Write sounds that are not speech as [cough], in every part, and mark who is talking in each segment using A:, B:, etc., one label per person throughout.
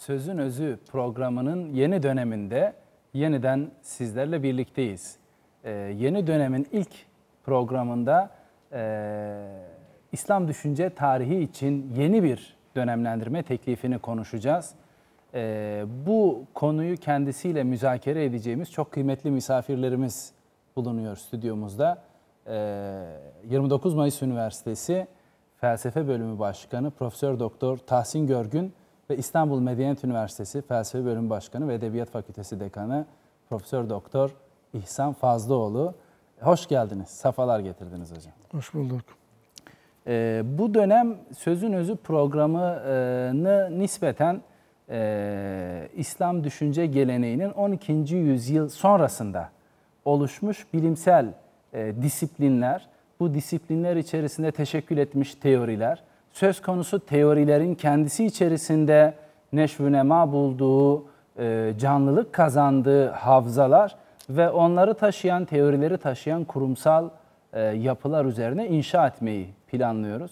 A: Sözün Özü programının yeni döneminde yeniden sizlerle birlikteyiz. Ee, yeni dönemin ilk programında e, İslam düşünce tarihi için yeni bir dönemlendirme teklifini konuşacağız. Ee, bu konuyu kendisiyle müzakere edeceğimiz çok kıymetli misafirlerimiz bulunuyor stüdyomuzda. Ee, 29 Mayıs Üniversitesi Felsefe Bölümü Başkanı Profesör Doktor Tahsin Görgün ve İstanbul Medeniyet Üniversitesi Felsefe Bölümü Başkanı ve Edebiyat Fakültesi Dekanı Profesör Doktor İhsan Fazlıoğlu. Hoş geldiniz, safalar getirdiniz hocam.
B: Hoş bulduk.
A: Ee, bu dönem Sözün Özü programını nispeten e, İslam düşünce geleneğinin 12. yüzyıl sonrasında oluşmuş bilimsel e, disiplinler, bu disiplinler içerisinde teşekkül etmiş teoriler, söz konusu teorilerin kendisi içerisinde neşvünema bulduğu, e, canlılık kazandığı havzalar ve onları taşıyan, teorileri taşıyan kurumsal e, yapılar üzerine inşa etmeyi planlıyoruz.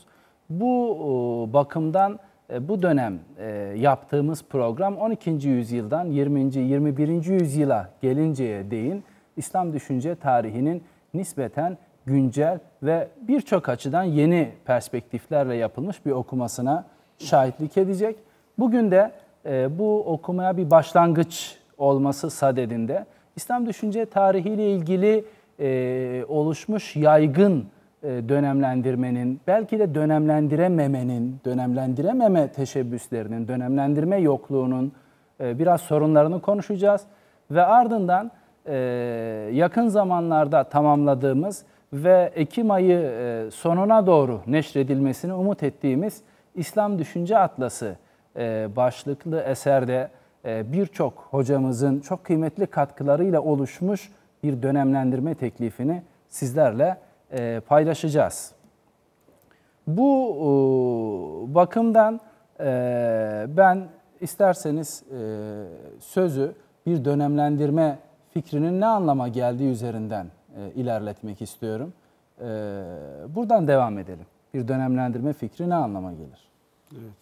A: Bu e, bakımdan e, bu dönem e, yaptığımız program 12. yüzyıldan 20. 21. yüzyıla gelinceye değin İslam düşünce tarihinin nispeten güncel ve birçok açıdan yeni perspektiflerle yapılmış bir okumasına şahitlik edecek. Bugün de e, bu okumaya bir başlangıç olması sadedinde İslam düşünce tarihiyle ilgili e, oluşmuş yaygın e, dönemlendirmenin, belki de dönemlendirememenin, dönemlendirememe teşebbüslerinin, dönemlendirme yokluğunun e, biraz sorunlarını konuşacağız. Ve ardından e, yakın zamanlarda tamamladığımız ve Ekim ayı e, sonuna doğru neşredilmesini umut ettiğimiz İslam Düşünce Atlası e, başlıklı eserde e, birçok hocamızın çok kıymetli katkılarıyla oluşmuş bir dönemlendirme teklifini sizlerle paylaşacağız. Bu bakımdan ben isterseniz sözü bir dönemlendirme fikrinin ne anlama geldiği üzerinden e, ilerletmek istiyorum. E, buradan devam edelim. Bir dönemlendirme fikri ne anlama gelir?
B: Evet.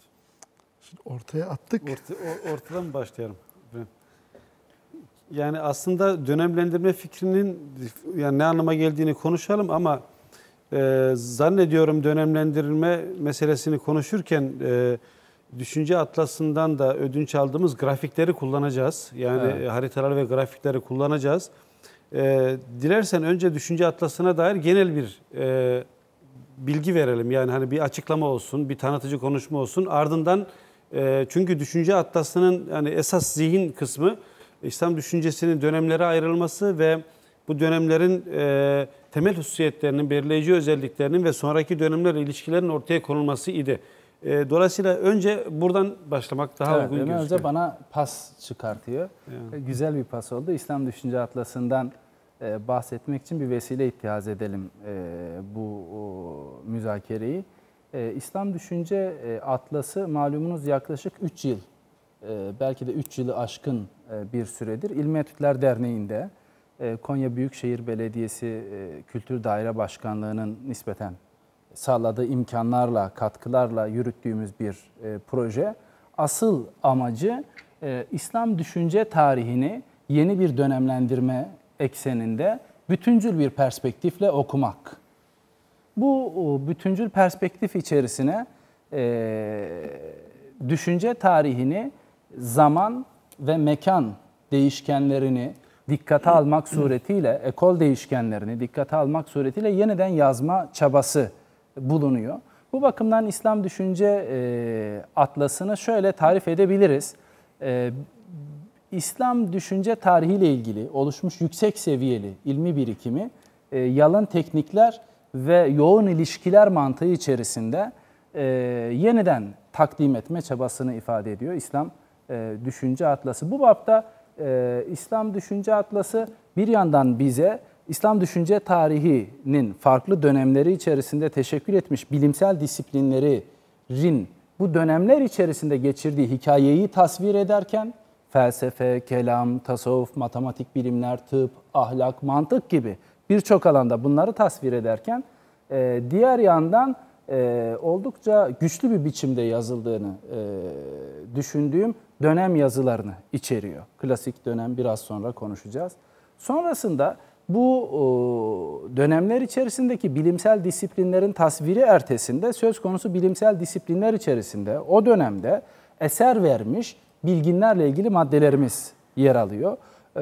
B: Şimdi ortaya attık.
C: Orta, ortadan mı başlayalım? Yani aslında dönemlendirme fikrinin yani ne anlama geldiğini konuşalım ama e, zannediyorum dönemlendirilme meselesini konuşurken e, düşünce atlasından da ödünç aldığımız grafikleri kullanacağız. Yani evet. haritalar ve grafikleri kullanacağız. E, dilersen önce düşünce atlasına dair genel bir e, bilgi verelim. Yani hani bir açıklama olsun, bir tanıtıcı konuşma olsun. Ardından e, çünkü düşünce atlasının yani esas zihin kısmı İslam düşüncesinin dönemlere ayrılması ve bu dönemlerin e, temel hususiyetlerinin, belirleyici özelliklerinin ve sonraki dönemlerle ilişkilerin ortaya konulması idi. E, dolayısıyla önce buradan başlamak daha evet, uygun gözüküyor.
A: Önce bana pas çıkartıyor. Yani. E, güzel bir pas oldu. İslam Düşünce Atlası'ndan e, bahsetmek için bir vesile ittihaz edelim bu müzakereyi. İslam Düşünce Atlası malumunuz yaklaşık 3 yıl, belki de 3 yılı aşkın bir süredir İlmi Etütler Derneği'nde Konya Büyükşehir Belediyesi Kültür Daire Başkanlığı'nın nispeten sağladığı imkanlarla, katkılarla yürüttüğümüz bir e, proje. Asıl amacı e, İslam düşünce tarihini yeni bir dönemlendirme ekseninde bütüncül bir perspektifle okumak. Bu bütüncül perspektif içerisine e, düşünce tarihini zaman ve mekan değişkenlerini dikkate almak suretiyle, ekol değişkenlerini dikkate almak suretiyle yeniden yazma çabası bulunuyor. Bu bakımdan İslam düşünce e, atlasını şöyle tarif edebiliriz. E, İslam düşünce tarihiyle ilgili oluşmuş yüksek seviyeli ilmi birikimi, e, yalın teknikler ve yoğun ilişkiler mantığı içerisinde e, yeniden takdim etme çabasını ifade ediyor İslam e, Düşünce Atlası. Bu bapta e, İslam Düşünce Atlası bir yandan bize İslam düşünce tarihinin farklı dönemleri içerisinde teşekkül etmiş bilimsel disiplinlerin bu dönemler içerisinde geçirdiği hikayeyi tasvir ederken felsefe, kelam, tasavvuf, matematik bilimler, tıp, ahlak, mantık gibi birçok alanda bunları tasvir ederken e, diğer yandan e, oldukça güçlü bir biçimde yazıldığını e, düşündüğüm dönem yazılarını içeriyor. Klasik dönem biraz sonra konuşacağız. Sonrasında bu o, dönemler içerisindeki bilimsel disiplinlerin tasviri ertesinde söz konusu bilimsel disiplinler içerisinde o dönemde eser vermiş bilginlerle ilgili maddelerimiz yer alıyor. Ee,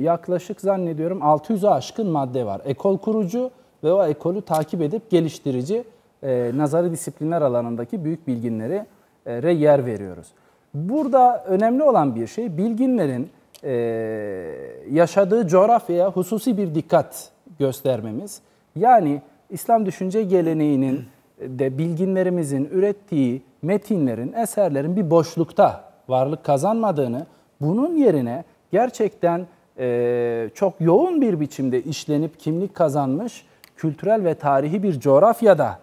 A: yaklaşık zannediyorum 600'e aşkın madde var. Ekol kurucu ve o ekolü takip edip geliştirici e, nazarı disiplinler alanındaki büyük bilginlere e, yer veriyoruz. Burada önemli olan bir şey bilginlerin e, yaşadığı coğrafyaya hususi bir dikkat göstermemiz. Yani İslam düşünce geleneğinin de bilginlerimizin ürettiği metinlerin, eserlerin bir boşlukta varlık kazanmadığını, bunun yerine gerçekten e, çok yoğun bir biçimde işlenip kimlik kazanmış kültürel ve tarihi bir coğrafyada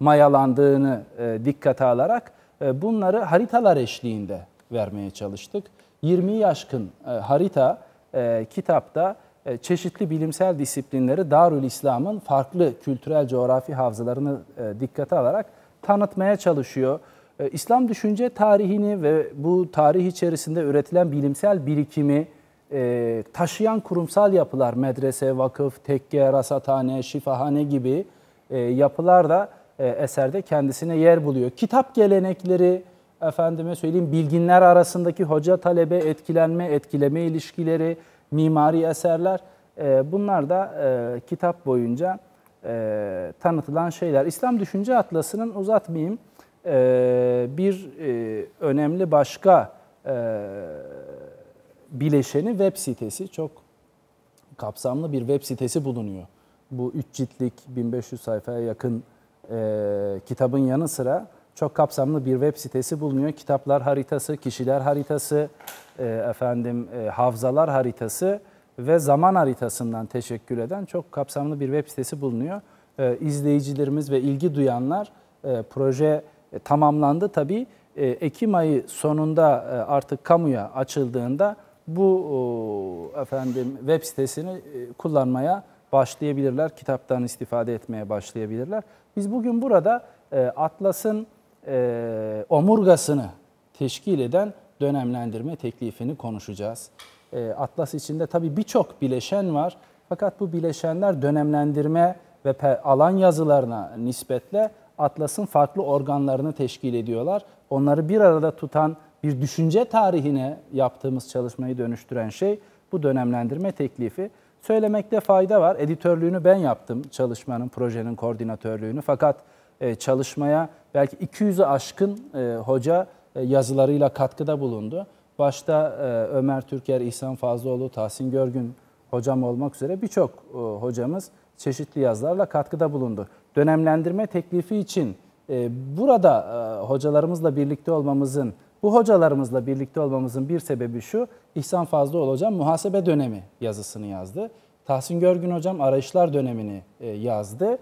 A: mayalandığını e, dikkate alarak e, bunları haritalar eşliğinde vermeye çalıştık. 20'yi aşkın e, harita e, kitapta e, çeşitli bilimsel disiplinleri Darül İslam'ın farklı kültürel coğrafi havzalarını e, dikkate alarak tanıtmaya çalışıyor. İslam düşünce tarihini ve bu tarih içerisinde üretilen bilimsel birikimi taşıyan kurumsal yapılar, medrese, vakıf, tekke, rasathane, şifahane gibi yapılar da eserde kendisine yer buluyor. Kitap gelenekleri, efendime söyleyeyim bilginler arasındaki hoca talebe etkilenme, etkileme ilişkileri, mimari eserler e, bunlar da e, kitap boyunca e, tanıtılan şeyler. İslam Düşünce Atlası'nın uzatmayayım e, bir e, önemli başka e, bileşeni web sitesi. Çok kapsamlı bir web sitesi bulunuyor. Bu üç ciltlik 1500 sayfaya yakın e, kitabın yanı sıra çok kapsamlı bir web sitesi bulunuyor. Kitaplar haritası, kişiler haritası, e, efendim e, havzalar haritası ve zaman haritasından teşekkür eden çok kapsamlı bir web sitesi bulunuyor. E, izleyicilerimiz ve ilgi duyanlar e, proje e, tamamlandı. Tabii e, Ekim ayı sonunda e, artık kamuya açıldığında bu e, efendim web sitesini e, kullanmaya başlayabilirler. Kitaptan istifade etmeye başlayabilirler. Biz bugün burada e, Atlas'ın e, omurgasını teşkil eden dönemlendirme teklifini konuşacağız. E, Atlas içinde tabii birçok bileşen var. Fakat bu bileşenler dönemlendirme ve alan yazılarına nispetle Atlas'ın farklı organlarını teşkil ediyorlar. Onları bir arada tutan bir düşünce tarihine yaptığımız çalışmayı dönüştüren şey bu dönemlendirme teklifi. Söylemekte fayda var. Editörlüğünü ben yaptım çalışmanın, projenin koordinatörlüğünü. Fakat çalışmaya belki 200'ü aşkın e, hoca e, yazılarıyla katkıda bulundu. Başta Ömer Türker, İhsan Fazlıoğlu, Tahsin Görgün hocam olmak üzere birçok hocamız çeşitli yazılarla katkıda bulundu. Dönemlendirme teklifi için burada hocalarımızla birlikte olmamızın, bu hocalarımızla birlikte olmamızın bir sebebi şu, İhsan Fazlıoğlu hocam muhasebe dönemi yazısını yazdı. Tahsin Görgün hocam arayışlar dönemini yazdı.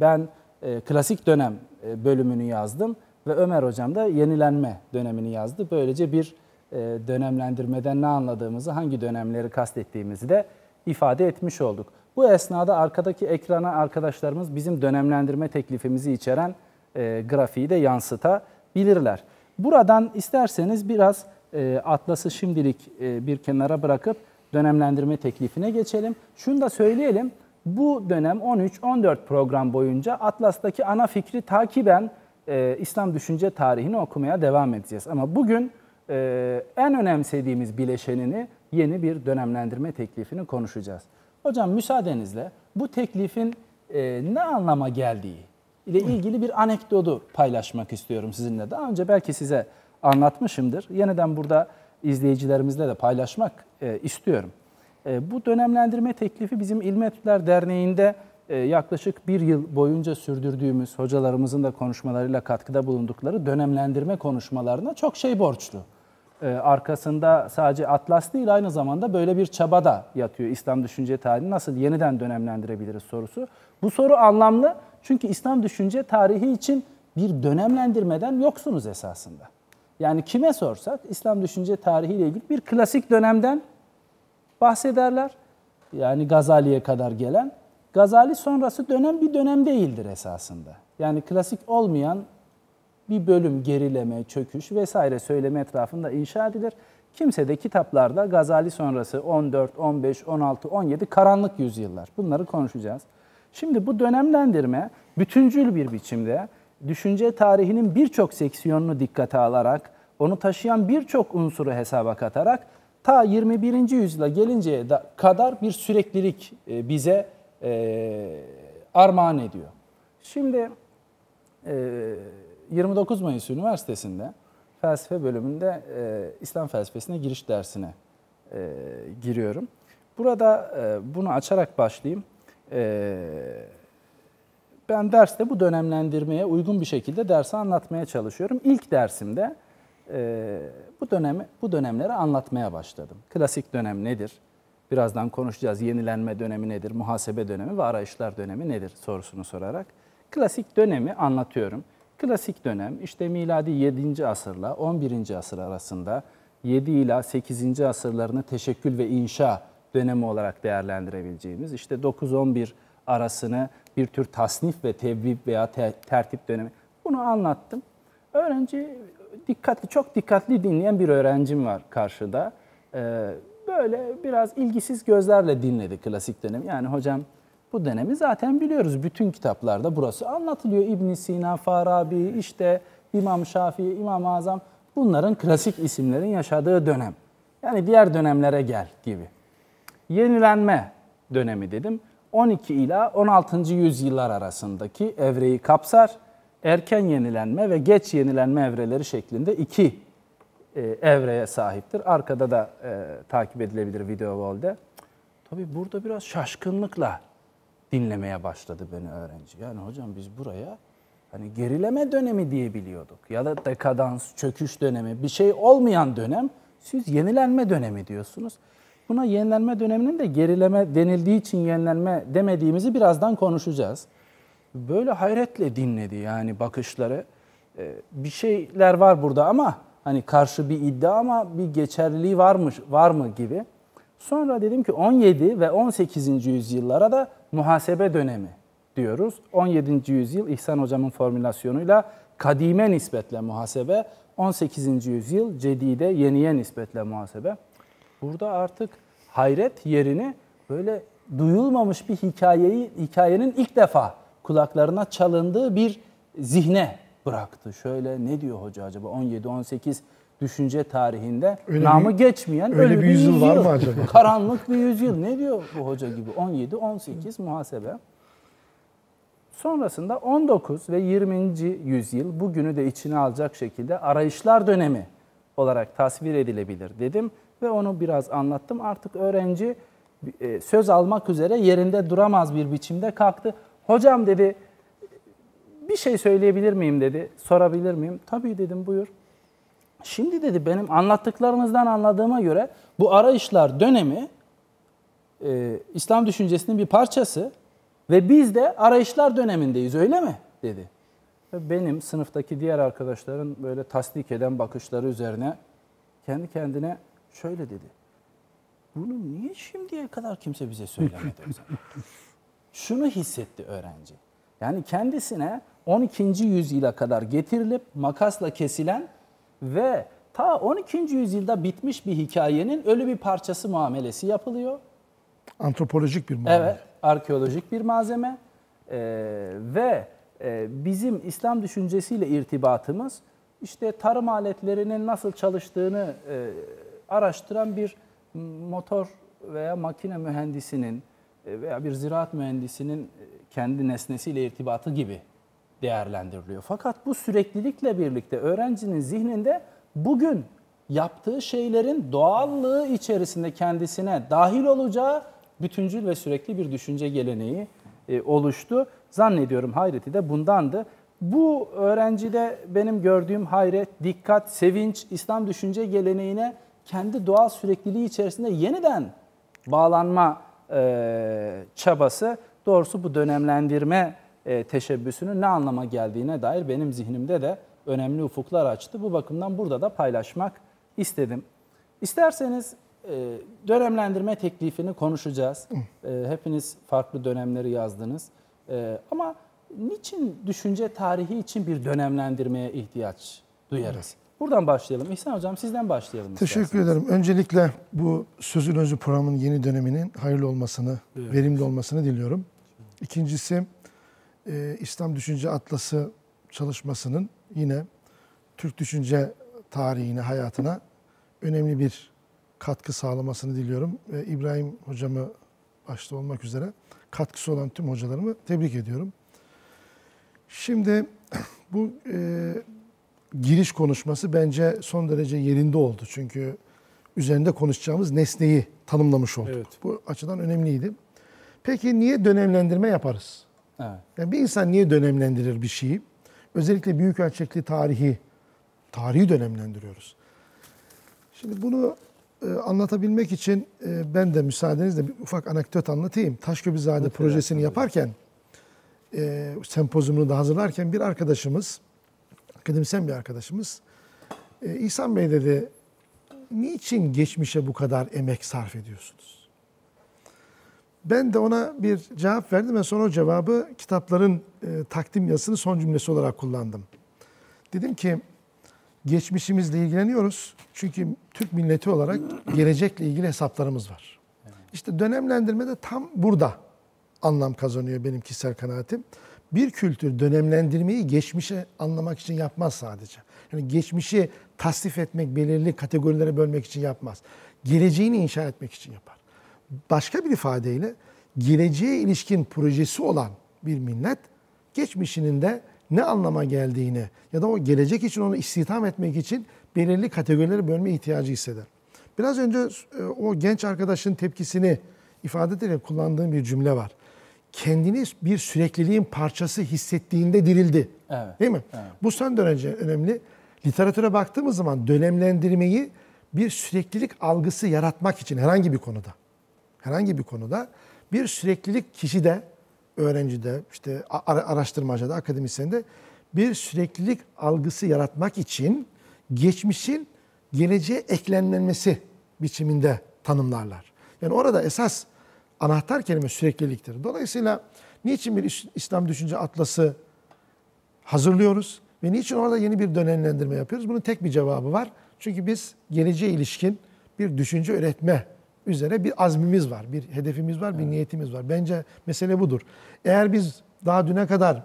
A: Ben e, klasik dönem e, bölümünü yazdım ve Ömer Hocam da yenilenme dönemini yazdı. Böylece bir e, dönemlendirmeden ne anladığımızı, hangi dönemleri kastettiğimizi de ifade etmiş olduk. Bu esnada arkadaki ekrana arkadaşlarımız bizim dönemlendirme teklifimizi içeren e, grafiği de yansıtabilirler. Buradan isterseniz biraz e, Atlas'ı şimdilik e, bir kenara bırakıp dönemlendirme teklifine geçelim. Şunu da söyleyelim, bu dönem 13-14 program boyunca Atlas'taki ana fikri takiben e, İslam düşünce tarihini okumaya devam edeceğiz. Ama bugün e, en önemsediğimiz bileşenini yeni bir dönemlendirme teklifini konuşacağız. Hocam müsaadenizle bu teklifin e, ne anlama geldiği ile ilgili bir anekdotu paylaşmak istiyorum sizinle. Daha önce belki size anlatmışımdır. Yeniden burada izleyicilerimizle de paylaşmak e, istiyorum. E, bu dönemlendirme teklifi bizim İlmi Etütler Derneği'nde e, yaklaşık bir yıl boyunca sürdürdüğümüz hocalarımızın da konuşmalarıyla katkıda bulundukları dönemlendirme konuşmalarına çok şey borçlu. E, arkasında sadece Atlas değil aynı zamanda böyle bir çaba da yatıyor. İslam düşünce tarihini nasıl yeniden dönemlendirebiliriz sorusu. Bu soru anlamlı çünkü İslam düşünce tarihi için bir dönemlendirmeden yoksunuz esasında. Yani kime sorsak İslam düşünce tarihi ile ilgili bir klasik dönemden bahsederler. Yani Gazali'ye kadar gelen. Gazali sonrası dönem bir dönem değildir esasında. Yani klasik olmayan bir bölüm gerileme, çöküş vesaire söyleme etrafında inşa edilir. Kimse de kitaplarda Gazali sonrası 14, 15, 16, 17 karanlık yüzyıllar. Bunları konuşacağız. Şimdi bu dönemlendirme bütüncül bir biçimde düşünce tarihinin birçok seksiyonunu dikkate alarak, onu taşıyan birçok unsuru hesaba katarak ta 21. yüzyıla gelinceye da- kadar bir süreklilik e, bize e, armağan ediyor. Şimdi e, 29 Mayıs Üniversitesi'nde felsefe bölümünde e, İslam felsefesine giriş dersine e, giriyorum. Burada e, bunu açarak başlayayım. E, ben derste bu dönemlendirmeye uygun bir şekilde dersi anlatmaya çalışıyorum. İlk dersimde e, bu dönemi bu dönemleri anlatmaya başladım. Klasik dönem nedir? Birazdan konuşacağız. Yenilenme dönemi nedir? Muhasebe dönemi ve arayışlar dönemi nedir sorusunu sorarak klasik dönemi anlatıyorum. Klasik dönem işte miladi 7. asırla 11. asır arasında 7 ila 8. asırlarını teşekkül ve inşa dönemi olarak değerlendirebileceğimiz işte 9-11 arasını bir tür tasnif ve tevvib veya te- tertip dönemi. Bunu anlattım. Öğrenci dikkatli, çok dikkatli dinleyen bir öğrencim var karşıda. Ee, böyle biraz ilgisiz gözlerle dinledi klasik dönemi. Yani hocam bu dönemi zaten biliyoruz. Bütün kitaplarda burası anlatılıyor. İbn Sina, Farabi, işte İmam Şafii, İmam Azam bunların klasik isimlerin yaşadığı dönem. Yani diğer dönemlere gel gibi. Yenilenme dönemi dedim. 12 ila 16. yüzyıllar arasındaki evreyi kapsar. Erken yenilenme ve geç yenilenme evreleri şeklinde iki e, evreye sahiptir. Arkada da e, takip edilebilir video wall'de. Tabii burada biraz şaşkınlıkla dinlemeye başladı beni öğrenci. Yani hocam biz buraya hani gerileme dönemi diye biliyorduk. Ya da dekadans, çöküş dönemi, bir şey olmayan dönem. Siz yenilenme dönemi diyorsunuz. Buna yenilenme döneminin de gerileme denildiği için yenilenme demediğimizi birazdan konuşacağız. Böyle hayretle dinledi yani bakışları. Ee, bir şeyler var burada ama hani karşı bir iddia ama bir geçerliliği varmış var mı gibi. Sonra dedim ki 17 ve 18. yüzyıllara da muhasebe dönemi diyoruz. 17. yüzyıl İhsan Hocam'ın formülasyonuyla kadime nispetle muhasebe, 18. yüzyıl cedide yeniye nispetle muhasebe. Burada artık hayret yerini böyle duyulmamış bir hikayeyi hikayenin ilk defa kulaklarına çalındığı bir zihne bıraktı. Şöyle ne diyor hoca acaba 17-18 düşünce tarihinde
B: Öyle
A: namı
B: bir-
A: geçmeyen
B: öyle
A: ölü
B: bir yüzyıl var mı acaba? [laughs]
A: Karanlık bir yüzyıl. Ne diyor bu hoca gibi? 17-18 muhasebe. Sonrasında 19 ve 20. yüzyıl bugünü de içine alacak şekilde arayışlar dönemi olarak tasvir edilebilir dedim ve onu biraz anlattım. Artık öğrenci e, söz almak üzere yerinde duramaz bir biçimde kalktı. Hocam dedi bir şey söyleyebilir miyim dedi. Sorabilir miyim? Tabii dedim buyur. Şimdi dedi benim anlattıklarınızdan anladığıma göre bu arayışlar dönemi e, İslam düşüncesinin bir parçası ve biz de arayışlar dönemindeyiz öyle mi? dedi. Benim sınıftaki diğer arkadaşların böyle tasdik eden bakışları üzerine kendi kendine şöyle dedi. Bunu niye şimdiye kadar kimse bize söylemedi? [laughs] Şunu hissetti öğrenci. Yani kendisine 12. yüzyıla kadar getirilip makasla kesilen ve ta 12. yüzyılda bitmiş bir hikayenin ölü bir parçası muamelesi yapılıyor.
B: Antropolojik bir muamele.
A: Evet, arkeolojik bir malzeme Ee, ve e, bizim İslam düşüncesiyle irtibatımız işte tarım aletlerinin nasıl çalıştığını e, araştıran bir motor veya makine mühendisinin veya bir ziraat mühendisinin e, kendi nesnesiyle irtibatı gibi değerlendiriliyor. Fakat bu süreklilikle birlikte öğrencinin zihninde bugün yaptığı şeylerin doğallığı içerisinde kendisine dahil olacağı bütüncül ve sürekli bir düşünce geleneği e, oluştu. Zannediyorum hayreti de bundandı. Bu öğrencide benim gördüğüm hayret, dikkat, sevinç, İslam düşünce geleneğine kendi doğal sürekliliği içerisinde yeniden bağlanma e, çabası doğrusu bu dönemlendirme e, teşebbüsünün ne anlama geldiğine dair benim zihnimde de önemli ufuklar açtı. Bu bakımdan burada da paylaşmak istedim. İsterseniz e, dönemlendirme teklifini konuşacağız. E, hepiniz farklı dönemleri yazdınız. E, ama niçin düşünce tarihi için bir dönemlendirmeye ihtiyaç duyarız? Buradan başlayalım. İhsan Hocam sizden başlayalım.
B: Teşekkür
A: isterseniz.
B: ederim. Öncelikle bu Sözün Özü programının yeni döneminin hayırlı olmasını, verimli olmasını diliyorum. İkincisi e, İslam Düşünce Atlası çalışmasının yine Türk düşünce tarihine, hayatına önemli bir katkı sağlamasını diliyorum. Ve İbrahim hocamı başta olmak üzere katkısı olan tüm hocalarımı tebrik ediyorum. Şimdi [clears throat] bu e, giriş konuşması bence son derece yerinde oldu. Çünkü üzerinde konuşacağımız nesneyi tanımlamış olduk.
C: Evet.
B: Bu açıdan önemliydi. Peki niye dönemlendirme yaparız?
A: Evet.
B: Yani bir insan niye dönemlendirir bir şeyi? Özellikle büyük ölçekli tarihi, tarihi dönemlendiriyoruz. Şimdi bunu e, anlatabilmek için e, ben de müsaadenizle bir ufak anekdot anlatayım. Taşköprüzade
A: Lütfen.
B: projesini yaparken, e, sempozyumunu da hazırlarken bir arkadaşımız, akademisyen bir arkadaşımız, e, İhsan Bey dedi, niçin geçmişe bu kadar emek sarf ediyorsunuz? Ben de ona bir cevap verdim ve sonra o cevabı kitapların e, takdim yazısını son cümlesi olarak kullandım. Dedim ki geçmişimizle ilgileniyoruz. Çünkü Türk milleti olarak gelecekle ilgili hesaplarımız var. İşte dönemlendirme de tam burada anlam kazanıyor benim kişisel kanaatim. Bir kültür dönemlendirmeyi geçmişe anlamak için yapmaz sadece. Yani geçmişi tasnif etmek, belirli kategorilere bölmek için yapmaz. Geleceğini inşa etmek için yapar. Başka bir ifadeyle geleceğe ilişkin projesi olan bir millet geçmişinin de ne anlama geldiğini ya da o gelecek için onu istihdam etmek için belirli kategorilere bölme ihtiyacı hisseder. Biraz önce e, o genç arkadaşın tepkisini ifade ederek kullandığım bir cümle var. Kendini bir sürekliliğin parçası hissettiğinde dirildi.
A: Evet.
B: Değil mi?
A: Evet.
B: Bu son derece önemli. Literatüre baktığımız zaman dönemlendirmeyi bir süreklilik algısı yaratmak için herhangi bir konuda, herhangi bir konuda bir süreklilik kişide, öğrencide, işte ara- araştırmacıda, akademisyende bir süreklilik algısı yaratmak için geçmişin geleceğe eklenmesi biçiminde tanımlarlar. Yani orada esas anahtar kelime sürekliliktir. Dolayısıyla niçin bir İs- İslam düşünce atlası hazırlıyoruz ve niçin orada yeni bir dönemlendirme yapıyoruz? Bunun tek bir cevabı var. Çünkü biz geleceğe ilişkin bir düşünce üretme üzere bir azmimiz var, bir hedefimiz var, bir niyetimiz var. Bence mesele budur. Eğer biz daha düne kadar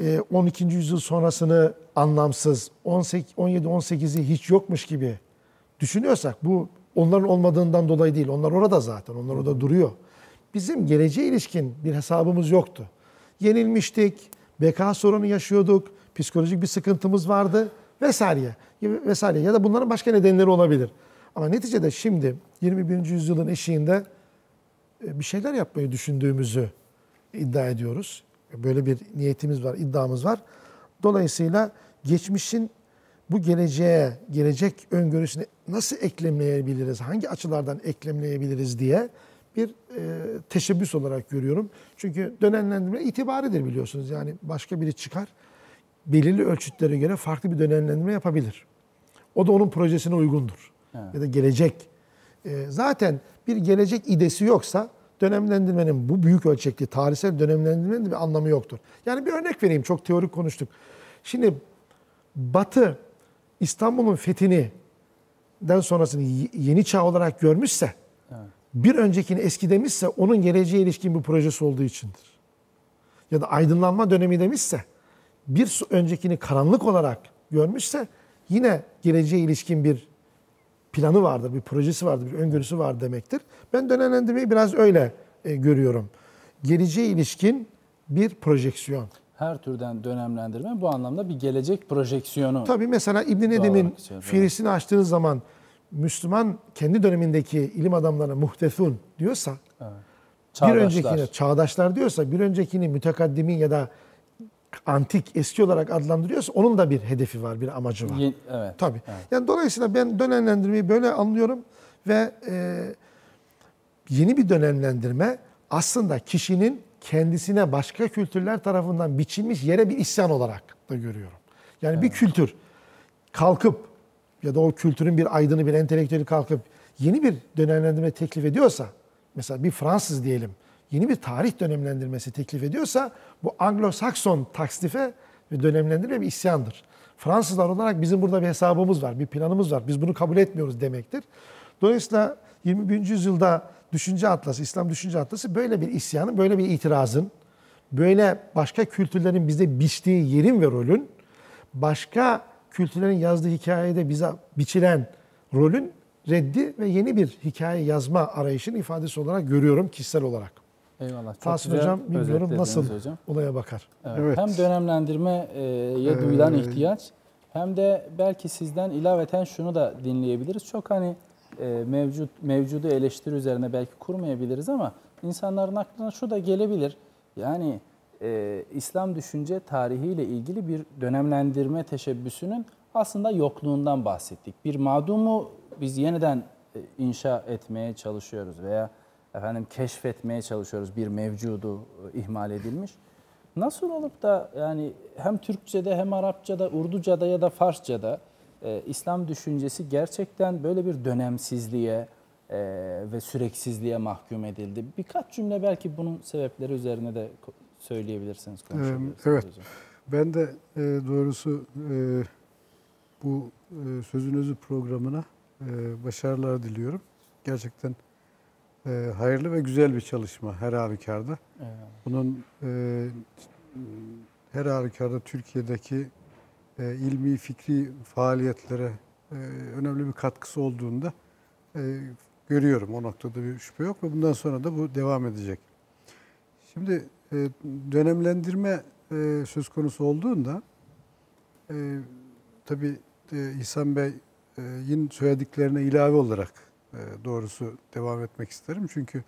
B: e, 12. yüzyıl sonrasını anlamsız, 17-18'i hiç yokmuş gibi düşünüyorsak bu onların olmadığından dolayı değil. Onlar orada zaten, onlar orada duruyor. Bizim geleceğe ilişkin bir hesabımız yoktu. Yenilmiştik, beka sorunu yaşıyorduk, psikolojik bir sıkıntımız vardı vesaire. vesaire. Ya da bunların başka nedenleri olabilir. Ama neticede şimdi 21. yüzyılın eşiğinde e, bir şeyler yapmayı düşündüğümüzü iddia ediyoruz. Böyle bir niyetimiz var, iddiamız var. Dolayısıyla geçmişin bu geleceğe, gelecek öngörüsüne nasıl eklemleyebiliriz, hangi açılardan eklemleyebiliriz diye bir e, teşebbüs olarak görüyorum. Çünkü dönemlendirme itibaridir biliyorsunuz. Yani başka biri çıkar, belirli ölçütlere göre farklı bir dönemlendirme yapabilir. O da onun projesine uygundur.
A: Evet.
B: Ya da gelecek. E, zaten bir gelecek idesi yoksa dönemlendirmenin bu büyük ölçekli tarihsel dönemlendirmenin bir anlamı yoktur. Yani bir örnek vereyim. Çok teorik konuştuk. Şimdi Batı İstanbul'un fethini den sonrasını yeni çağ olarak görmüşse, bir öncekini eski demişse onun geleceğe ilişkin bir projesi olduğu içindir. Ya da aydınlanma dönemi demişse, bir öncekini karanlık olarak görmüşse yine geleceğe ilişkin bir planı vardır, bir projesi vardır, bir öngörüsü var demektir. Ben dönemlendirmeyi biraz öyle e, görüyorum. Geleceğe ilişkin bir projeksiyon.
A: Her türden dönemlendirme bu anlamda bir gelecek projeksiyonu.
B: Tabii mesela İbn Nedim'in
A: evet.
B: fiirisini açtığınız zaman Müslüman kendi dönemindeki ilim adamlarına muhtefun diyorsa, bir
A: Çağdaşlar.
B: öncekine çağdaşlar diyorsa, bir öncekini mütekaddimin ya da antik, eski olarak adlandırıyorsa onun da bir hedefi var, bir amacı var.
A: Ye- evet.
B: Tabii.
A: Evet.
B: Yani dolayısıyla ben dönemlendirmeyi böyle anlıyorum ve e, yeni bir dönemlendirme aslında kişinin kendisine başka kültürler tarafından biçilmiş yere bir isyan olarak da görüyorum. Yani bir kültür kalkıp ya da o kültürün bir aydını, bir entelektüeli kalkıp yeni bir dönemlendirme teklif ediyorsa, mesela bir Fransız diyelim, yeni bir tarih dönemlendirmesi teklif ediyorsa bu Anglo-Sakson taksnife ve dönemlendirme bir isyandır. Fransızlar olarak bizim burada bir hesabımız var, bir planımız var. Biz bunu kabul etmiyoruz demektir. Dolayısıyla 21. yüzyılda Düşünce Atlası, İslam Düşünce Atlası böyle bir isyanın, böyle bir itirazın, böyle başka kültürlerin bize biçtiği yerin ve rolün, başka kültürlerin yazdığı hikayede bize biçilen rolün reddi ve yeni bir hikaye yazma arayışının ifadesi olarak görüyorum kişisel olarak.
A: Eyvallah.
B: Tahsin Hocam bilmiyorum nasıl
A: hocam.
B: olaya bakar.
A: Evet.
D: Evet.
A: Hem dönemlendirmeye duyulan
D: Ee,
A: ihtiyaç hem de belki sizden ilaveten şunu da dinleyebiliriz. Çok hani e, mevcut mevcudu eleştiri üzerine belki kurmayabiliriz ama insanların aklına şu da gelebilir. Yani e, İslam düşünce tarihiyle ilgili bir dönemlendirme teşebbüsünün aslında yokluğundan bahsettik. Bir mağdumu biz yeniden e, inşa etmeye çalışıyoruz veya efendim keşfetmeye çalışıyoruz bir mevcudu e, ihmal edilmiş. Nasıl olup da yani hem Türkçe'de hem Arapça'da, Urduca'da ya da Farsça'da e, İslam düşüncesi gerçekten böyle bir dönemsizliğe e, ve süreksizliğe mahkum edildi? Birkaç cümle belki bunun sebepleri üzerine de söyleyebilirsiniz, konuşabilirsiniz
D: evet.
A: hocam.
D: Ben de e, doğrusu e, bu e, sözünüzü programına e, başarılar diliyorum. Gerçekten e, hayırlı ve güzel bir çalışma her halükarda.
A: Eyvallah.
D: Bunun e, her halükarda Türkiye'deki e, ilmi fikri faaliyetlere e, önemli bir katkısı olduğunda e, görüyorum. O noktada bir şüphe yok ve bundan sonra da bu devam edecek. Şimdi e, dönemlendirme e, söz konusu olduğunda e, tabii e, İhsan Bey'in söylediklerine ilave olarak e, doğrusu devam etmek isterim. Çünkü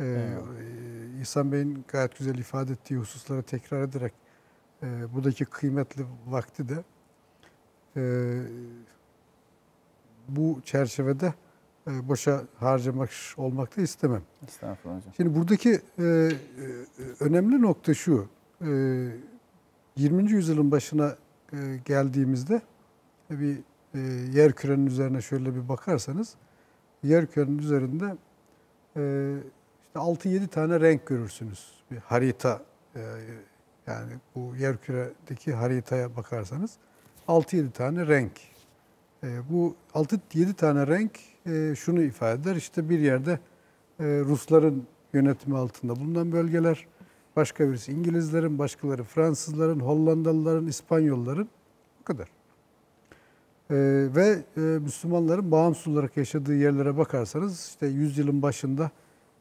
D: e, e, İhsan Bey'in gayet güzel ifade ettiği hususları tekrar ederek e, buradaki kıymetli vakti de e, bu çerçevede e, boşa harcamak olmak da istemem.
A: Estağfurullah hocam.
D: Şimdi buradaki e, e, önemli nokta şu. E, 20. yüzyılın başına e, geldiğimizde bir e, yer kürenin üzerine şöyle bir bakarsanız yer kürenin üzerinde e, işte 6-7 tane renk görürsünüz. Bir harita e, yani bu yer küredeki haritaya bakarsanız 6-7 tane renk. E, bu 6-7 tane renk e, şunu ifade eder. İşte bir yerde e, Rusların yönetimi altında bulunan bölgeler, başka birisi İngilizlerin, başkaları Fransızların, Hollandalıların, İspanyolların bu kadar. E, ve e, Müslümanların bağımsız olarak yaşadığı yerlere bakarsanız işte yüzyılın başında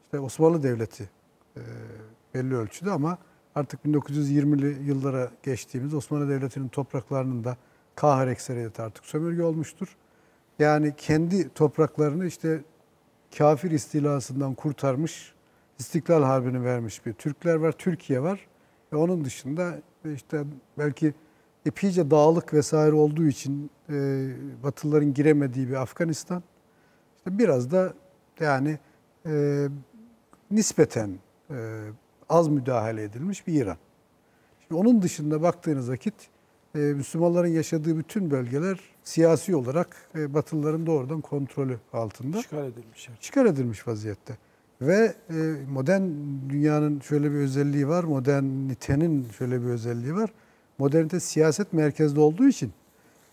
D: işte Osmanlı Devleti e, belli ölçüde ama artık 1920'li yıllara geçtiğimiz Osmanlı Devleti'nin topraklarının da kahır ekseriyeti artık sömürge olmuştur. Yani kendi topraklarını işte kafir istilasından kurtarmış, İstiklal Harbi'ni vermiş bir Türkler var, Türkiye var. Ve onun dışında işte belki epeyce dağlık vesaire olduğu için e, Batılıların giremediği bir Afganistan. İşte biraz da yani e, nispeten e, az müdahale edilmiş bir İran. Şimdi onun dışında baktığınız vakit e, Müslümanların yaşadığı bütün bölgeler siyasi olarak e, Batılıların doğrudan kontrolü altında
C: İşgal edilmiş. evet.
D: çıkar edilmiş vaziyette. Ve e, modern dünyanın şöyle bir özelliği var, modernitenin şöyle bir özelliği var. Modernite siyaset merkezde olduğu için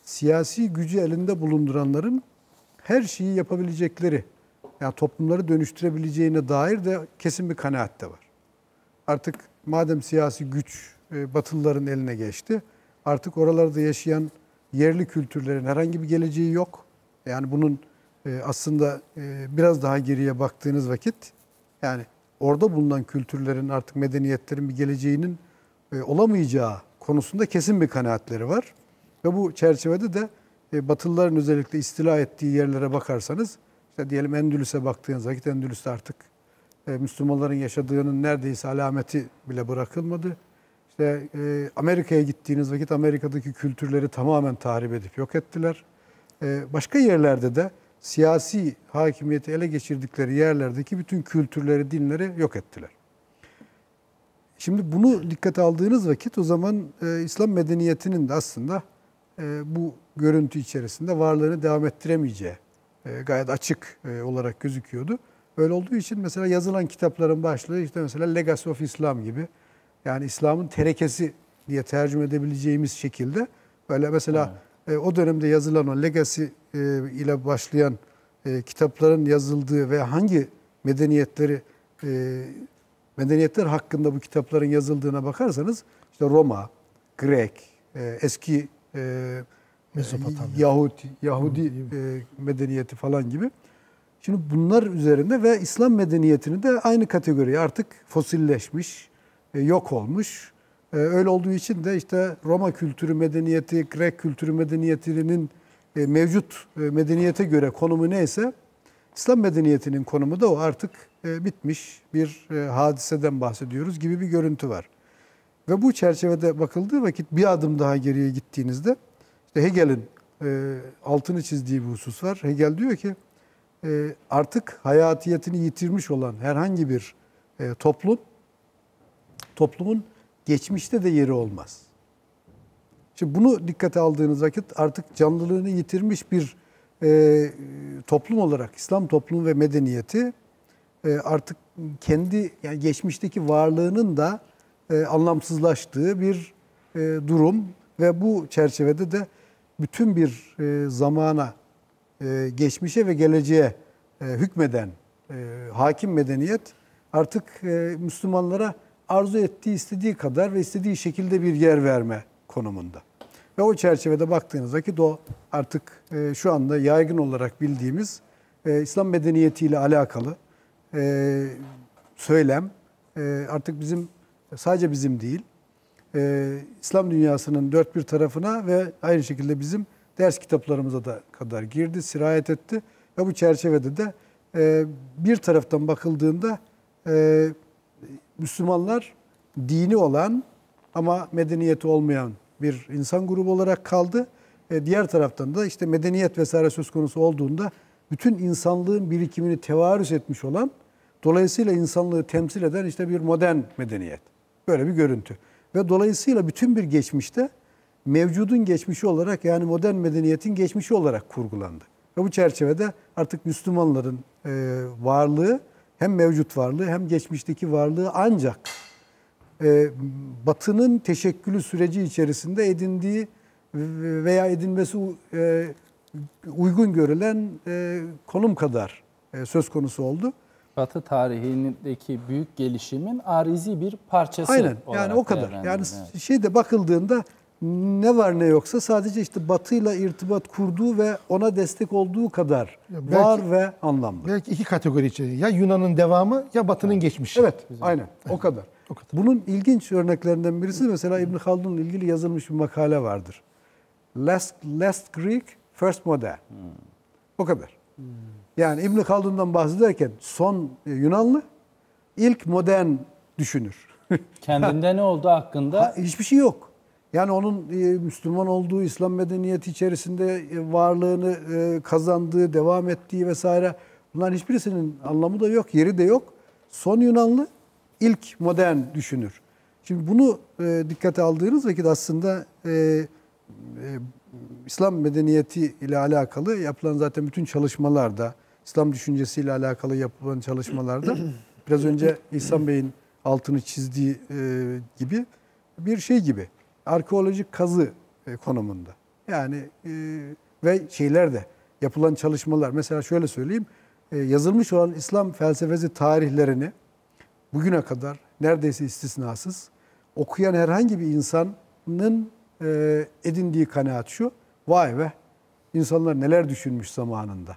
D: siyasi gücü elinde bulunduranların her şeyi yapabilecekleri, yani toplumları dönüştürebileceğine dair de kesin bir kanaat de var. Artık madem siyasi güç e, Batılıların eline geçti, artık oralarda yaşayan yerli kültürlerin herhangi bir geleceği yok. Yani bunun e, aslında e, biraz daha geriye baktığınız vakit yani orada bulunan kültürlerin artık medeniyetlerin bir geleceğinin e, olamayacağı konusunda kesin bir kanaatleri var. Ve bu çerçevede de Batılıların özellikle istila ettiği yerlere bakarsanız işte diyelim Endülüs'e baktığınız vakit Endülüs'te artık Müslümanların yaşadığının neredeyse alameti bile bırakılmadı. İşte e, Amerika'ya gittiğiniz vakit Amerika'daki kültürleri tamamen tahrip edip yok ettiler. E, başka yerlerde de siyasi hakimiyeti ele geçirdikleri yerlerdeki bütün kültürleri, dinleri yok ettiler. Şimdi bunu dikkate aldığınız vakit o zaman e, İslam medeniyetinin de aslında e, bu görüntü içerisinde varlığını devam ettiremeyeceği e, gayet açık e, olarak gözüküyordu. Öyle olduğu için mesela yazılan kitapların başlığı işte mesela Legacy of Islam gibi. Yani İslam'ın terekesi diye tercüme edebileceğimiz şekilde böyle mesela e, o dönemde yazılan o Legacy e, ile başlayan e, kitapların yazıldığı ve hangi medeniyetleri e, medeniyetler hakkında bu kitapların yazıldığına bakarsanız işte Roma, Grek, e, eski e,
B: Mezopotamya.
D: Yahudi, Yahudi e, medeniyeti falan gibi. Şimdi bunlar üzerinde ve İslam medeniyetini de aynı kategoriye artık fosilleşmiş, yok olmuş. E, Öyle olduğu için de işte Roma kültürü medeniyeti, Grek kültürü medeniyetinin e, mevcut e, medeniyete göre konumu neyse İslam medeniyetinin konumu da o artık e, bitmiş bir e, hadiseden bahsediyoruz gibi bir görüntü var. Ve bu çerçevede bakıldığı vakit bir adım daha geriye gittiğinizde işte Hegel'in e, altını çizdiği bir husus var. Hegel diyor ki e, artık hayatiyetini yitirmiş olan herhangi bir e, toplum toplumun geçmişte de yeri olmaz. Şimdi bunu dikkate aldığınız vakit artık canlılığını yitirmiş bir e, toplum olarak İslam toplumu ve medeniyeti e, artık kendi yani geçmişteki varlığının da e, anlamsızlaştığı bir e, durum ve bu çerçevede de bütün bir e, zamana, e, geçmişe ve geleceğe e, hükmeden e, hakim medeniyet artık e, Müslümanlara arzu ettiği, istediği kadar ve istediği şekilde bir yer verme konumunda. Ve o çerçevede baktığınız vakit o artık e, şu anda yaygın olarak bildiğimiz e, İslam medeniyetiyle alakalı e, söylem e, artık bizim sadece bizim değil e, İslam dünyasının dört bir tarafına ve aynı şekilde bizim ders kitaplarımıza da kadar girdi, sirayet etti ve bu çerçevede de e, bir taraftan bakıldığında e, Müslümanlar dini olan ama medeniyeti olmayan bir insan grubu olarak kaldı. E, diğer taraftan da işte medeniyet vesaire söz konusu olduğunda bütün insanlığın birikimini tevarüs etmiş olan dolayısıyla insanlığı temsil eden işte bir modern medeniyet. Böyle bir görüntü. Ve dolayısıyla bütün bir geçmişte mevcudun geçmişi olarak yani modern medeniyetin geçmişi olarak kurgulandı. Ve bu çerçevede artık Müslümanların e, varlığı hem mevcut varlığı hem geçmişteki varlığı ancak e, Batı'nın teşekkülü süreci içerisinde edindiği veya edinmesi e, uygun görülen e, konum kadar e, söz konusu oldu.
A: Batı tarihindeki büyük gelişimin arizi bir parçası
D: Aynen
A: olarak
D: yani o kadar. Yani.
A: Evet.
D: şeyde bakıldığında ne var ne yoksa sadece işte Batı'yla irtibat kurduğu ve ona destek olduğu kadar
B: belki-
D: var ve anlamlı.
B: Belki iki kategori içeriyor. Ya Yunan'ın devamı ya Batı'nın geçmişi.
D: Evet, aynen. O kadar.
B: O kadar.
D: Bunun ilginç örneklerinden birisi mesela İbn Haldun'la ilgili yazılmış bir makale vardır. Last, last Greek, first modern. O kadar. Yani İbn Haldun'dan bahsederken son e, Yunanlı, ilk modern düşünür.
A: Kendinde [laughs] ne oldu hakkında
D: Ha, hiçbir şey yok. Yani onun e, Müslüman olduğu İslam medeniyeti içerisinde e, varlığını e, kazandığı, devam ettiği vesaire bunların hiçbirisinin anlamı da yok, yeri de yok. Son Yunanlı ilk modern düşünür. Şimdi bunu e, dikkate aldığınız vakit aslında e, e, İslam medeniyeti ile alakalı yapılan zaten bütün çalışmalarda, İslam düşüncesiyle alakalı yapılan çalışmalarda biraz önce İhsan Bey'in altını çizdiği e, gibi bir şey gibi arkeolojik kazı e, konumunda. Yani e, ve şeyler de yapılan çalışmalar mesela şöyle söyleyeyim e, yazılmış olan İslam felsefesi tarihlerini bugüne kadar neredeyse istisnasız okuyan herhangi bir insanın edindiği kanaat şu. Vay be insanlar neler düşünmüş zamanında.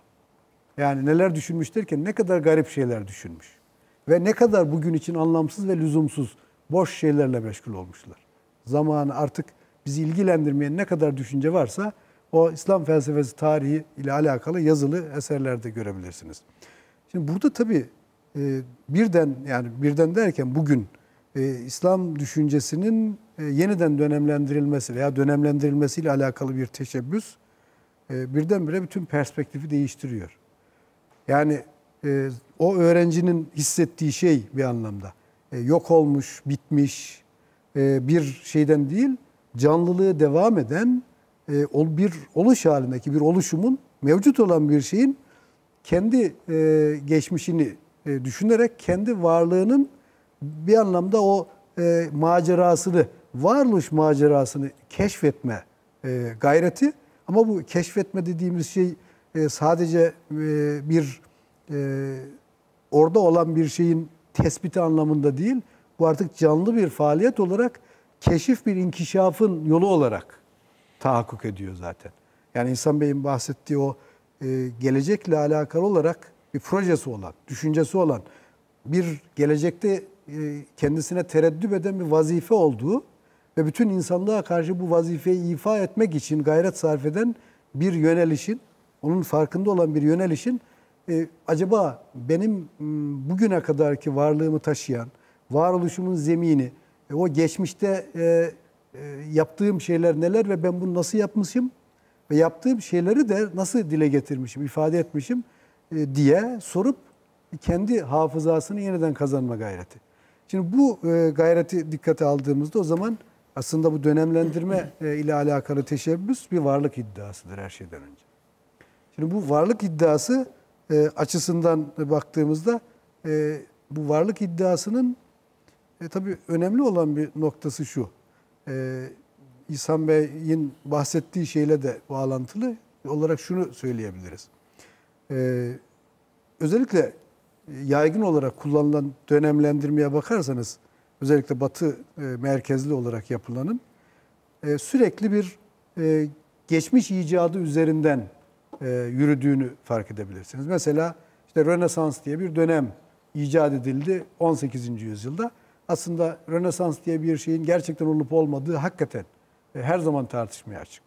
D: Yani neler düşünmüş derken ne kadar garip şeyler düşünmüş. Ve ne kadar bugün için anlamsız ve lüzumsuz boş şeylerle meşgul olmuşlar. Zamanı artık bizi ilgilendirmeyen ne kadar düşünce varsa o İslam felsefesi tarihi ile alakalı yazılı eserlerde görebilirsiniz. Şimdi burada tabii e, birden yani birden derken bugün e, İslam düşüncesinin e, yeniden dönemlendirilmesi veya dönemlendirilmesiyle alakalı bir teşebbüs e, birdenbire bütün perspektifi değiştiriyor. Yani e, o öğrencinin hissettiği şey bir anlamda e, yok olmuş, bitmiş bir şeyden değil, canlılığı devam eden e, bir oluş halindeki bir oluşumun mevcut olan bir şeyin kendi e, geçmişini e, düşünerek kendi varlığının bir anlamda o e, macerasını, varoluş macerasını keşfetme e, gayreti. Ama bu keşfetme dediğimiz şey e, sadece e, bir e, orada olan bir şeyin tespiti anlamında değil. Bu artık canlı bir faaliyet olarak keşif bir inkişafın yolu olarak tahakkuk ediyor zaten. Yani İhsan Bey'in bahsettiği o e, gelecekle alakalı olarak bir projesi olan, düşüncesi olan, bir gelecekte e, kendisine tereddüt eden bir vazife olduğu ve bütün insanlığa karşı bu vazifeyi ifa etmek için gayret sarf eden bir yönelişin, onun farkında olan bir yönelişin e, acaba benim bugüne kadarki varlığımı taşıyan, varoluşumun zemini, e, o geçmişte e, e, yaptığım şeyler neler ve ben bunu nasıl yapmışım ve yaptığım şeyleri de nasıl dile getirmişim, ifade etmişim e, diye sorup kendi hafızasını yeniden kazanma gayreti. Şimdi bu e, gayreti dikkate aldığımızda o zaman aslında bu dönemlendirme e, ile alakalı teşebbüs bir varlık iddiasıdır her şeyden önce. Şimdi bu varlık iddiası e, açısından baktığımızda e, bu varlık iddiasının e, tabii önemli olan bir noktası şu. E, İhsan Bey'in bahsettiği şeyle de bağlantılı olarak şunu söyleyebiliriz. E, özellikle yaygın olarak kullanılan dönemlendirmeye bakarsanız özellikle batı e, merkezli olarak yapılanın e, sürekli bir e, geçmiş icadı üzerinden e, yürüdüğünü fark edebilirsiniz. Mesela işte Rönesans diye bir dönem icat edildi 18. yüzyılda. Aslında Rönesans diye bir şeyin gerçekten olup olmadığı hakikaten e, her zaman tartışmaya açık.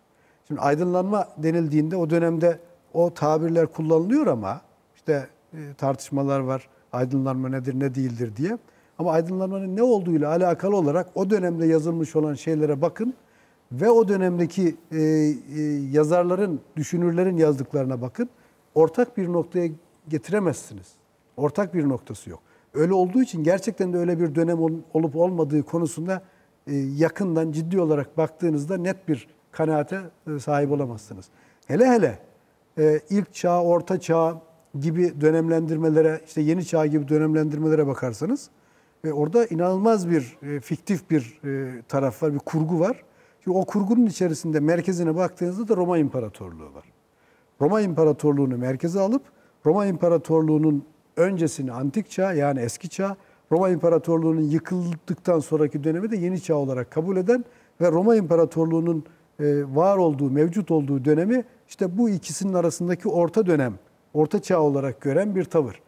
D: Şimdi aydınlanma denildiğinde o dönemde o tabirler kullanılıyor ama işte e, tartışmalar var. Aydınlanma nedir ne değildir diye. Ama aydınlanmanın ne olduğuyla alakalı olarak o dönemde yazılmış olan şeylere bakın ve o dönemdeki e, e, yazarların, düşünürlerin yazdıklarına bakın. Ortak bir noktaya getiremezsiniz. Ortak bir noktası yok. Öyle olduğu için gerçekten de öyle bir dönem olup olmadığı konusunda e, yakından ciddi olarak baktığınızda net bir kanaate e, sahip olamazsınız. Hele hele e, ilk çağ, orta çağ gibi dönemlendirmelere, işte yeni çağ gibi dönemlendirmelere bakarsanız orada inanılmaz bir fiktif bir taraf var, bir kurgu var. Şimdi o kurgunun içerisinde merkezine baktığınızda da Roma İmparatorluğu var. Roma İmparatorluğu'nu merkeze alıp Roma İmparatorluğu'nun öncesini antik çağ yani eski çağ, Roma İmparatorluğu'nun yıkıldıktan sonraki dönemi de yeni çağ olarak kabul eden ve Roma İmparatorluğu'nun var olduğu, mevcut olduğu dönemi işte bu ikisinin arasındaki orta dönem, orta çağ olarak gören bir tavır.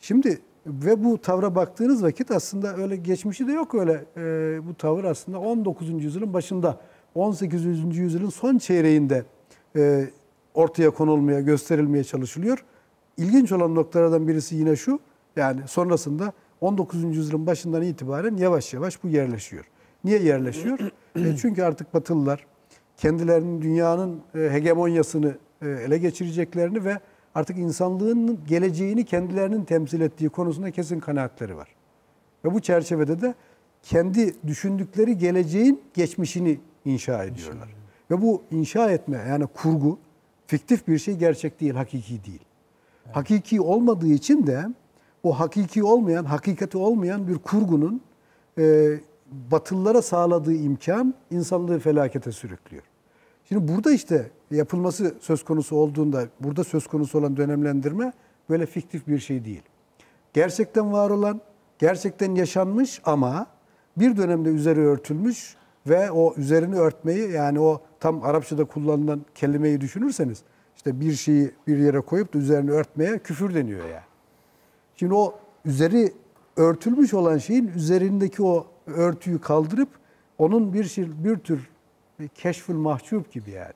D: Şimdi ve bu tavra baktığınız vakit aslında öyle geçmişi de yok öyle. E, bu tavır aslında 19. yüzyılın başında, 18. yüzyılın son çeyreğinde e, ortaya konulmaya, gösterilmeye çalışılıyor. İlginç olan noktalardan birisi yine şu, yani sonrasında 19. yüzyılın başından itibaren yavaş yavaş bu yerleşiyor. Niye yerleşiyor? [clears throat] e, çünkü artık Batılılar kendilerinin dünyanın e, hegemonyasını e, ele geçireceklerini ve artık insanlığın geleceğini kendilerinin temsil ettiği konusunda kesin kanaatleri var. Ve bu çerçevede de kendi düşündükleri geleceğin geçmişini inşa ediyorlar. İnşa. Ve bu inşa etme yani kurgu fiktif bir şey gerçek değil, hakiki değil. Hakiki olmadığı için de o hakiki olmayan, hakikati olmayan bir kurgunun e, batıllara sağladığı imkan insanlığı felakete sürüklüyor. Şimdi burada işte yapılması söz konusu olduğunda burada söz konusu olan dönemlendirme böyle fiktif bir şey değil. Gerçekten var olan, gerçekten yaşanmış ama bir dönemde üzeri örtülmüş ve o üzerini örtmeyi yani o tam Arapçada kullanılan kelimeyi düşünürseniz işte bir şeyi bir yere koyup da üzerini örtmeye küfür deniyor yani. Şimdi o üzeri örtülmüş olan şeyin üzerindeki o örtüyü kaldırıp onun bir şey, bir tür keşfül mahcup gibi yani.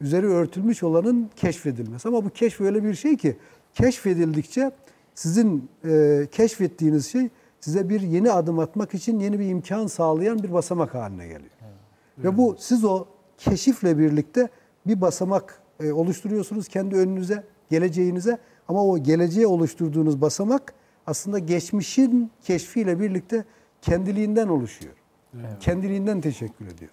D: Üzeri örtülmüş olanın keşfedilmesi. Ama bu keşf öyle bir şey ki keşfedildikçe sizin e, keşfettiğiniz şey size bir yeni adım atmak için yeni bir imkan sağlayan bir basamak haline geliyor. Evet. Ve bu siz o keşifle birlikte bir basamak e, oluşturuyorsunuz kendi önünüze, geleceğinize. Ama o geleceğe oluşturduğunuz basamak aslında geçmişin keşfiyle birlikte kendiliğinden oluşuyor. Evet. Kendiliğinden teşekkür ediyor.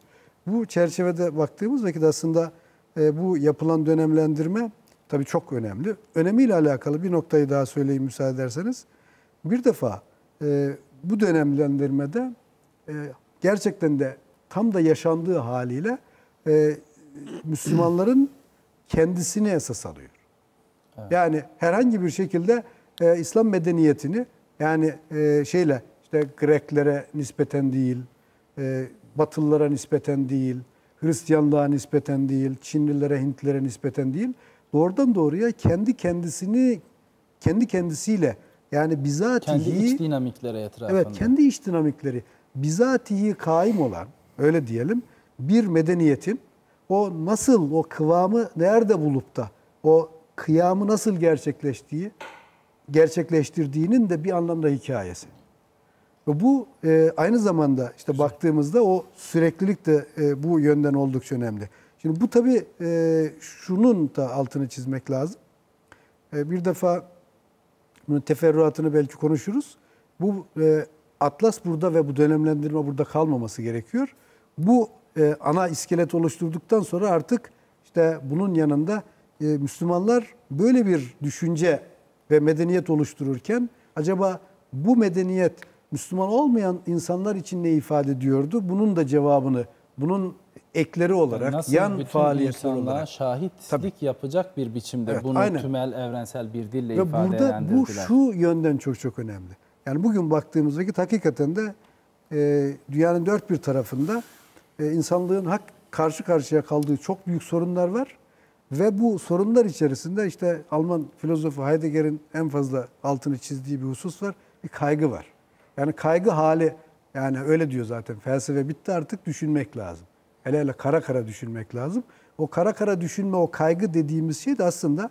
D: Bu çerçevede baktığımız vakit aslında e, bu yapılan dönemlendirme tabii çok önemli. Önemiyle alakalı bir noktayı daha söyleyeyim müsaade ederseniz. Bir defa e, bu dönemlendirmede e, gerçekten de tam da yaşandığı haliyle e, Müslümanların kendisini esas alıyor. Yani herhangi bir şekilde e, İslam medeniyetini yani e, şeyle işte Greklere nispeten değil, e, Batılılara nispeten değil, Hristiyanlığa nispeten değil, Çinlilere, Hintlilere nispeten değil, doğrudan doğruya kendi kendisini kendi kendisiyle yani bizatihi
A: Kendi iç dinamiklere etrafında.
D: Evet, kendi iç dinamikleri bizatihi kaim olan, öyle diyelim, bir medeniyetin o nasıl, o kıvamı nerede bulup da o kıyamı nasıl gerçekleştiği, gerçekleştirdiğinin de bir anlamda hikayesi. Ve bu e, aynı zamanda işte baktığımızda o süreklilik de e, bu yönden oldukça önemli. Şimdi bu tabii e, şunun da altını çizmek lazım. E, bir defa bunun teferruatını belki konuşuruz. Bu e, atlas burada ve bu dönemlendirme burada kalmaması gerekiyor. Bu e, ana iskelet oluşturduktan sonra artık işte bunun yanında e, Müslümanlar böyle bir düşünce ve medeniyet oluştururken acaba bu medeniyet Müslüman olmayan insanlar için ne ifade ediyordu? Bunun da cevabını, bunun ekleri olarak,
A: Nasıl
D: yan faaliyetler olarak.
A: şahitlik
D: Tabii.
A: yapacak bir biçimde
D: Evet,
A: bunu
D: aynen.
A: tümel evrensel bir dille
D: Ve burada bu şu yönden çok çok önemli. Yani bugün baktığımız vakit hakikaten de e, dünyanın dört bir tarafında e, insanlığın hak karşı karşıya kaldığı çok büyük sorunlar var. Ve bu sorunlar içerisinde işte Alman filozofu Heidegger'in en fazla altını çizdiği bir husus var. Bir kaygı var. Yani kaygı hali yani öyle diyor zaten felsefe bitti artık düşünmek lazım. Hele hele kara kara düşünmek lazım. O kara kara düşünme, o kaygı dediğimiz şey de aslında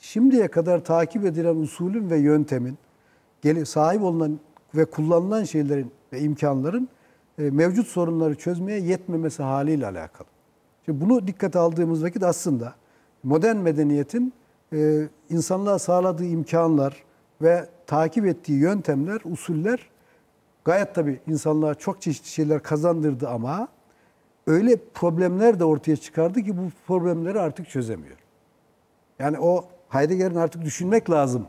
D: şimdiye kadar takip edilen usulün ve yöntemin, sahip olunan ve kullanılan şeylerin ve imkanların mevcut sorunları çözmeye yetmemesi haliyle alakalı. Şimdi bunu dikkate aldığımız vakit aslında modern medeniyetin e, insanlığa sağladığı imkanlar ve takip ettiği yöntemler, usuller gayet tabii insanlığa çok çeşitli şeyler kazandırdı ama öyle problemler de ortaya çıkardı ki bu problemleri artık çözemiyor. Yani o Heidegger'in artık düşünmek lazım.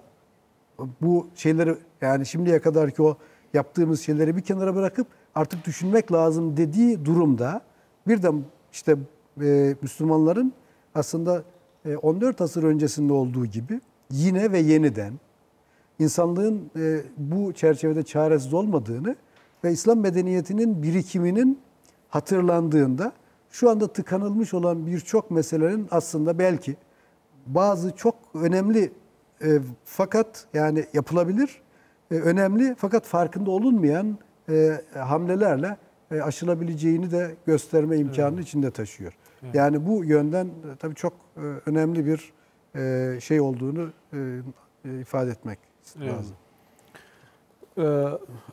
D: Bu şeyleri yani şimdiye kadarki o yaptığımız şeyleri bir kenara bırakıp artık düşünmek lazım dediği durumda birden işte e, Müslümanların aslında e, 14 asır öncesinde olduğu gibi yine ve yeniden insanlığın e, bu çerçevede çaresiz olmadığını ve İslam medeniyetinin birikiminin hatırlandığında şu anda tıkanılmış olan birçok meselelerin aslında belki bazı çok önemli e, fakat yani yapılabilir, e, önemli fakat farkında olunmayan e, hamlelerle e, aşılabileceğini de gösterme imkanını içinde taşıyor. Yani bu yönden e, tabii çok e, önemli bir e, şey olduğunu e, e, ifade etmek
C: Evet.
D: lazım.
C: Ee,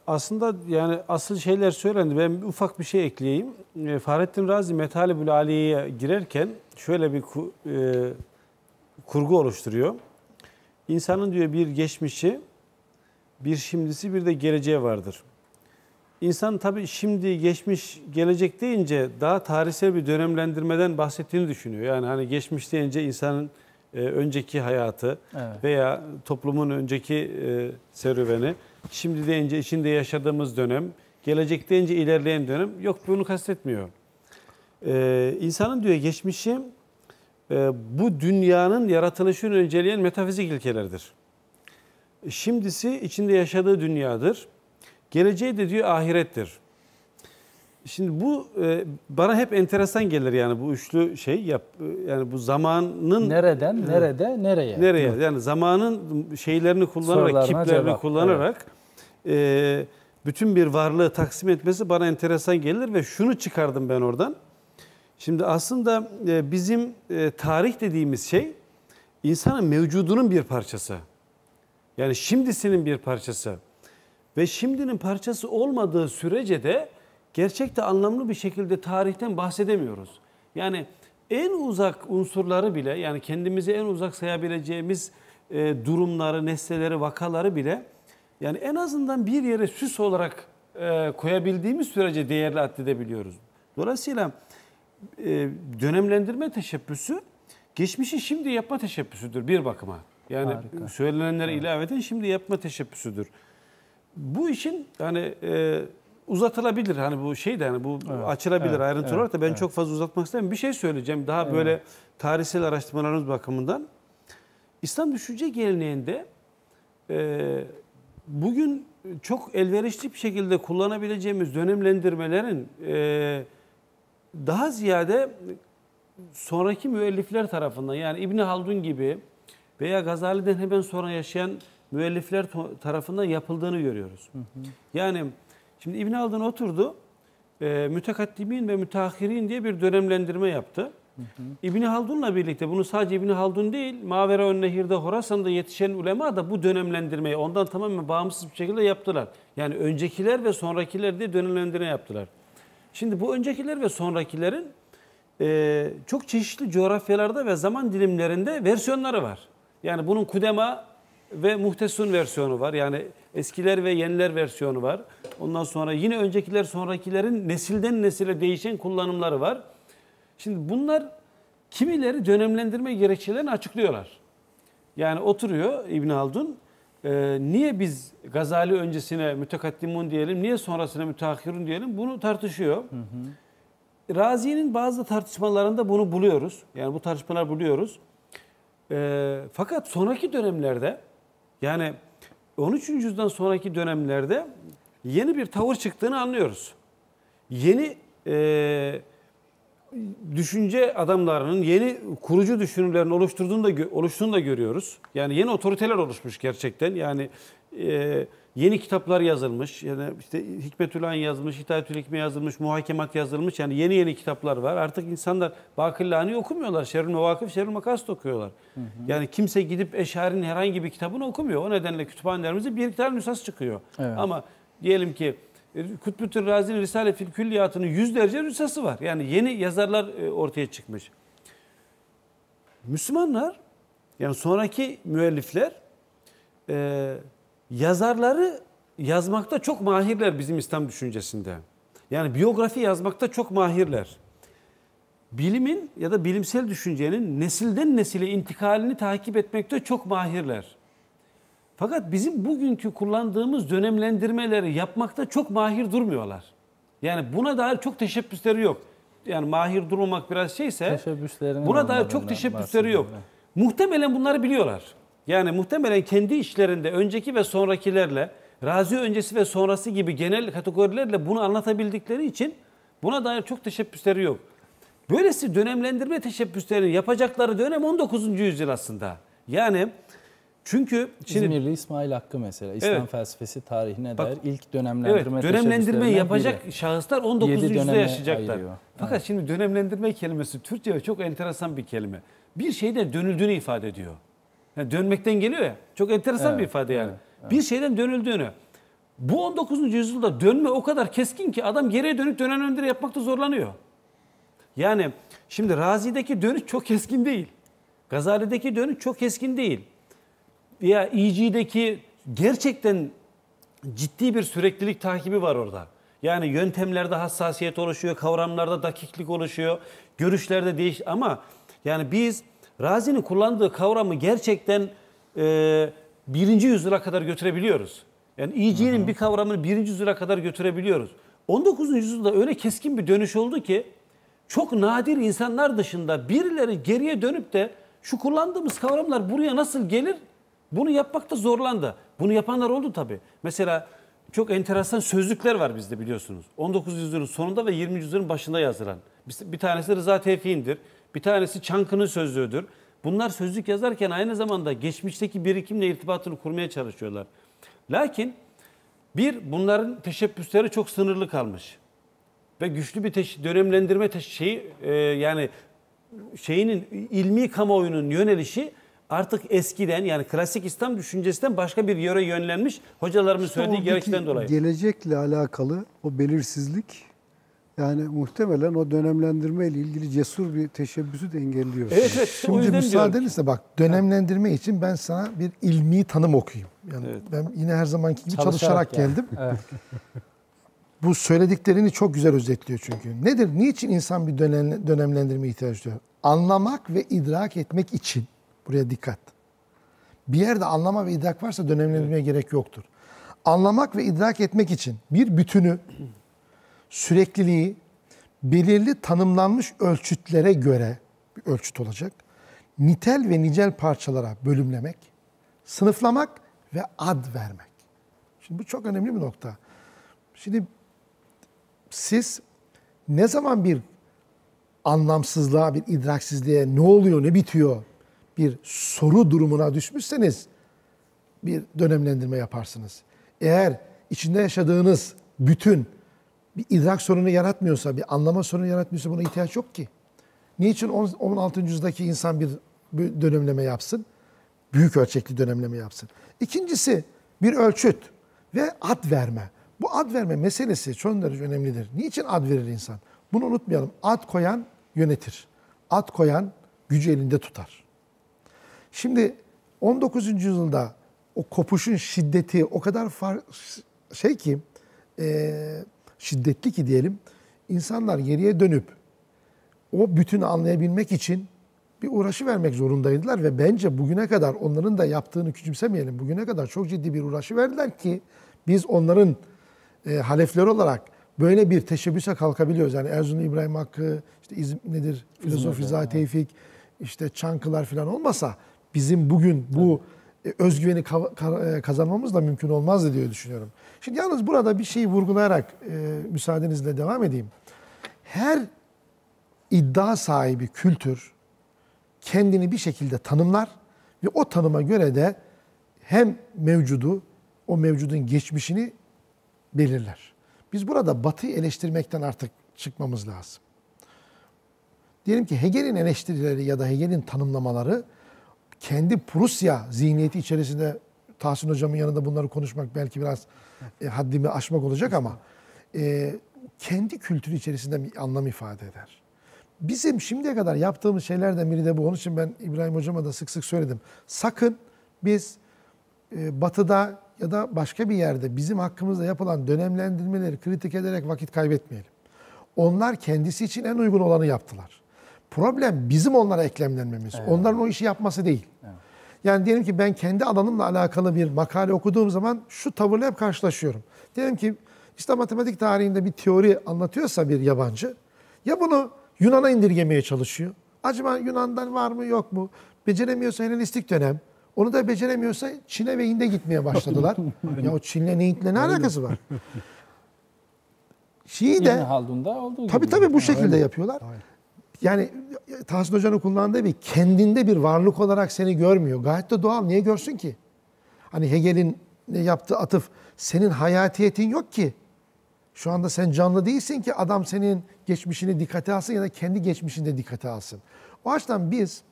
C: aslında yani asıl şeyler söylendi. Ben bir ufak bir şey ekleyeyim. Ee, Fahrettin Razi Metalibül Aliye'ye girerken şöyle bir ku- e, kurgu oluşturuyor. İnsanın diyor bir geçmişi, bir şimdisi, bir de geleceği vardır. İnsan tabii şimdi, geçmiş, gelecek deyince daha tarihsel bir dönemlendirmeden bahsettiğini düşünüyor. Yani hani geçmiş deyince insanın e, önceki hayatı
A: Evet.
C: veya toplumun önceki e, serüveni, şimdi deyince içinde yaşadığımız dönem, gelecek deyince ilerleyen dönem yok bunu kastetmiyor. Ee, insanın diyor geçmişi e, bu dünyanın yaratılışını önceleyen metafizik ilkelerdir. Şimdisi içinde yaşadığı dünyadır. Geleceği de diyor ahirettir. Şimdi bu e, bana hep enteresan gelir yani bu üçlü şey yap yani bu zamanın
A: Nereden, nerede, nereye?
C: Nereye? Yani zamanın şeylerini kullanarak,
A: Sorularına
C: kiplerini
A: cevap,
C: kullanarak e, bütün bir varlığı taksim etmesi bana enteresan gelir ve şunu çıkardım ben oradan. Şimdi aslında e, bizim e, tarih dediğimiz şey insanın mevcudunun bir parçası. Yani şimdisinin bir parçası. Ve şimdinin parçası olmadığı sürece de gerçekte anlamlı bir şekilde tarihten bahsedemiyoruz. Yani en uzak unsurları bile yani kendimizi en uzak sayabileceğimiz e, durumları, nesneleri, vakaları bile yani en azından bir yere süs olarak e, koyabildiğimiz sürece değerli addedebiliyoruz. Dolayısıyla e, dönemlendirme teşebbüsü geçmişi şimdi yapma teşebbüsüdür bir bakıma. Yani
A: Harika.
C: söylenenlere ilaveten şimdi yapma teşebbüsüdür. Bu işin yani e, uzatılabilir hani bu şey de hani bu açılabilir
A: evet,
C: ayrıntı
A: evet,
C: olarak da ben
A: evet.
C: çok fazla uzatmak istemiyorum. Bir şey söyleyeceğim daha böyle tarihsel araştırmalarımız bakımından. İslam düşünce geleneğinde e, bugün çok elverişli bir şekilde kullanabileceğimiz dönemlendirmelerin e, daha ziyade sonraki müellifler tarafından yani İbni Haldun gibi veya Gazali'den hemen sonra yaşayan müellifler tarafından yapıldığını görüyoruz. Yani şimdi İbni Haldun oturdu, e, mütekaddimin ve müteahhirin diye bir dönemlendirme yaptı. İbni Haldun'la birlikte bunu sadece İbni Haldun değil, Mavera Nehir'de Horasan'da yetişen ulema da bu dönemlendirmeyi ondan tamamen bağımsız bir şekilde yaptılar. Yani öncekiler ve sonrakiler diye dönemlendirme yaptılar. Şimdi bu öncekiler ve sonrakilerin e, çok çeşitli coğrafyalarda ve zaman dilimlerinde versiyonları var. Yani bunun kudema ve muhtesun versiyonu var. Yani eskiler ve yeniler versiyonu var. Ondan sonra yine öncekiler sonrakilerin nesilden nesile değişen kullanımları var. Şimdi bunlar kimileri dönemlendirme gerekçelerini açıklıyorlar. Yani oturuyor İbn Haldun. e, niye biz Gazali öncesine mütekaddimun diyelim, niye sonrasına müteahhirun diyelim bunu tartışıyor. Razi'nin bazı tartışmalarında bunu buluyoruz. Yani bu tartışmalar buluyoruz. E, fakat sonraki dönemlerde yani 13. yüzyıldan sonraki dönemlerde yeni bir tavır çıktığını anlıyoruz. Yeni e, düşünce adamlarının yeni kurucu düşünürlerin oluşturduğunu da oluştuğunu da görüyoruz. Yani yeni otoriteler oluşmuş gerçekten. Yani e, yeni kitaplar yazılmış. Yani işte Hikmetülan yazılmış, Hidayetül Hikme yazılmış, Muhakemat yazılmış. Yani yeni yeni kitaplar var. Artık insanlar Bakillani okumuyorlar. Şerül Mevakıf, Şerül Makasit okuyorlar. Yani kimse gidip Eşari'nin herhangi bir kitabını okumuyor. O nedenle kütüphanelerimizde bir tane nüshas çıkıyor.
A: Evet.
C: Ama diyelim ki e, Kutbütün Razi'nin Risale fil Külliyatı'nın yüzlerce nüshası var. Yani yeni yazarlar e, ortaya çıkmış. Müslümanlar yani sonraki müellifler e, yazarları yazmakta çok mahirler bizim İslam düşüncesinde. Yani biyografi yazmakta çok mahirler. Bilimin ya da bilimsel düşüncenin nesilden nesile intikalini takip etmekte çok mahirler. Fakat bizim bugünkü kullandığımız dönemlendirmeleri yapmakta çok mahir durmuyorlar. Yani buna dair çok teşebbüsleri yok. Yani mahir durmamak biraz şeyse buna dair çok teşebbüsleri yok. Muhtemelen bunları biliyorlar. Yani muhtemelen kendi işlerinde önceki ve sonrakilerle, razi öncesi ve sonrası gibi genel kategorilerle bunu anlatabildikleri için buna dair çok teşebbüsleri yok. Böylesi dönemlendirme teşebbüslerini yapacakları dönem 19. yüzyıl aslında. Yani çünkü şimdi
A: İzmirli İsmail Hakkı mesela İslam
C: Evet.
A: felsefesi tarihine
C: Bak,
A: dair ilk
C: Evet,
A: dönemlendirme
C: dönemlendirme
A: teşebbüslerinden
C: yapacak
A: biri.
C: şahıslar 19.
A: Yedi
C: yüzyılda yaşayacaklar.
A: ayırıyor.
C: Fakat şimdi dönemlendirme kelimesi Türkçe çok enteresan bir kelime. Bir şeyden dönüldüğünü ifade ediyor. Yani dönmekten geliyor ya. Çok enteresan
A: Evet,
C: bir ifade yani. Bir şeyden dönüldüğünü. Bu 19. yüzyılda dönme o kadar keskin ki adam geriye dönüp dönemlendirme yapmakta zorlanıyor. Yani şimdi Razi'deki dönüş çok keskin değil. Gazali'deki dönüş çok keskin değil. Ya İC'deki gerçekten ciddi bir süreklilik takibi var orada. Yani yöntemlerde hassasiyet oluşuyor, kavramlarda dakiklik oluşuyor, görüşlerde değiş ama yani biz Razi'nin kullandığı kavramı gerçekten e, birinci yüzyıla kadar götürebiliyoruz. Yani İC'nin bir kavramını birinci yüzyıla kadar götürebiliyoruz. 19. yüzyılda öyle keskin bir dönüş oldu ki çok nadir insanlar dışında birileri geriye dönüp de şu kullandığımız kavramlar buraya nasıl gelir bunu yapmakta zorlandı. Bunu yapanlar oldu tabii. Mesela çok enteresan sözlükler var bizde biliyorsunuz. 19. yüzyılın sonunda ve 20. yüzyılın başında yazılan. Bir tanesi Rıza Tevfik'indir. Bir tanesi Çankı'nın sözlüğüdür. Bunlar sözlük yazarken aynı zamanda geçmişteki birikimle irtibatını kurmaya çalışıyorlar. Lakin bir bunların teşebbüsleri çok sınırlı kalmış ve güçlü bir teş- dönemlendirme teş- şeyi e, yani şeyinin ilmi kamuoyunun yönelişi artık eskiden yani klasik İslam düşüncesinden başka bir yöre yönlenmiş hocalarımın söylediği
D: Oradaki
C: gerekçeden dolayı.
D: Gelecekle alakalı o belirsizlik yani muhtemelen o dönemlendirme ile ilgili cesur bir teşebbüsü de engelliyor.
C: Evet evet
B: Şimdi müsaadenizle bak dönemlendirme için ben sana bir ilmi tanım okuyayım. Yani
C: Evet.
B: ben yine her zamanki gibi
A: Çalışarak
B: çalışarak,
A: yani.
B: geldim.
A: Evet. [laughs]
B: Bu söylediklerini çok güzel özetliyor çünkü. Nedir? Niçin insan bir dönem, dönemlendirme ihtiyacı duyuyor? Anlamak ve idrak etmek için. Buraya dikkat. Bir yerde anlama ve idrak varsa dönemlendirmeye gerek yoktur. Anlamak ve idrak etmek için bir bütünü, sürekliliği, belirli tanımlanmış ölçütlere göre bir ölçüt olacak. Nitel ve nicel parçalara bölümlemek, sınıflamak ve ad vermek. Şimdi bu çok önemli bir nokta. Şimdi siz ne zaman bir anlamsızlığa, bir idraksizliğe ne oluyor, ne bitiyor bir soru durumuna düşmüşseniz bir dönemlendirme yaparsınız. Eğer içinde yaşadığınız bütün bir idrak sorunu yaratmıyorsa, bir anlama sorunu yaratmıyorsa buna ihtiyaç yok ki. Niçin 16. yüzyıldaki insan bir dönemleme yapsın? Büyük ölçekli dönemleme yapsın. İkincisi bir ölçüt ve ad verme. Bu ad verme meselesi çok derece önemlidir. Niçin ad verir insan? Bunu unutmayalım. Ad koyan yönetir. Ad koyan gücü elinde tutar. Şimdi 19. yüzyılda o kopuşun şiddeti o kadar far, şey ki e, şiddetli ki diyelim insanlar geriye dönüp o bütünü anlayabilmek için bir uğraşı vermek zorundaydılar ve bence bugüne kadar onların da yaptığını küçümsemeyelim. Bugüne kadar çok ciddi bir uğraşı verdiler ki biz onların e, halefleri olarak böyle bir teşebbüse kalkabiliyoruz. Yani Erzurum İbrahim Hakkı, işte İzm, nedir, Filozof İzah Tevfik, işte Çankılar falan olmasa bizim bugün bu e, özgüveni e, kazanmamız da mümkün olmazdı diye düşünüyorum. Şimdi yalnız burada bir şeyi vurgulayarak e, müsaadenizle devam edeyim. Her iddia sahibi kültür kendini bir şekilde tanımlar ve o tanıma göre de hem mevcudu, o mevcudun geçmişini belirler. Biz burada Batı'yı eleştirmekten artık çıkmamız lazım. Diyelim ki Hegel'in eleştirileri ya da Hegel'in tanımlamaları kendi Prusya zihniyeti içerisinde Tahsin Hocam'ın yanında bunları konuşmak belki biraz e, haddimi aşmak olacak ama e, kendi kültürü içerisinde bir anlam ifade eder. Bizim şimdiye kadar yaptığımız şeylerden biri de bu. Onun için ben İbrahim Hocam'a da sık sık söyledim. Sakın biz e, batıda ya da başka bir yerde bizim hakkımızda yapılan dönemlendirmeleri kritik ederek vakit kaybetmeyelim. Onlar kendisi için en uygun olanı yaptılar. Problem bizim onlara eklemlenmemiz. Evet. Onların o işi yapması değil. Evet. Yani diyelim ki ben kendi alanımla alakalı bir makale okuduğum zaman şu tavırla hep karşılaşıyorum. Diyelim ki işte matematik tarihinde bir teori anlatıyorsa bir yabancı ya bunu Yunan'a indirgemeye çalışıyor. Acaba Yunan'dan var mı yok mu? Beceremiyorsa Helenistik dönem. Onu da beceremiyorsa Çin'e ve Hind'e gitmeye başladılar. [laughs] ya o Çin'le ne Hint'le ne alakası var? [laughs] Şii de
A: Haldun'da olduğu
B: tabii gibi. tabii bu şekilde Aynen. yapıyorlar. Aynen. Yani Tahsin Hoca'nın kullandığı bir kendinde bir varlık olarak seni görmüyor. Gayet de doğal. Niye görsün ki? Hani Hegel'in yaptığı atıf senin hayatiyetin yok ki. Şu anda sen canlı değilsin ki adam senin geçmişini dikkate alsın ya da kendi geçmişini de dikkate alsın. O açıdan biz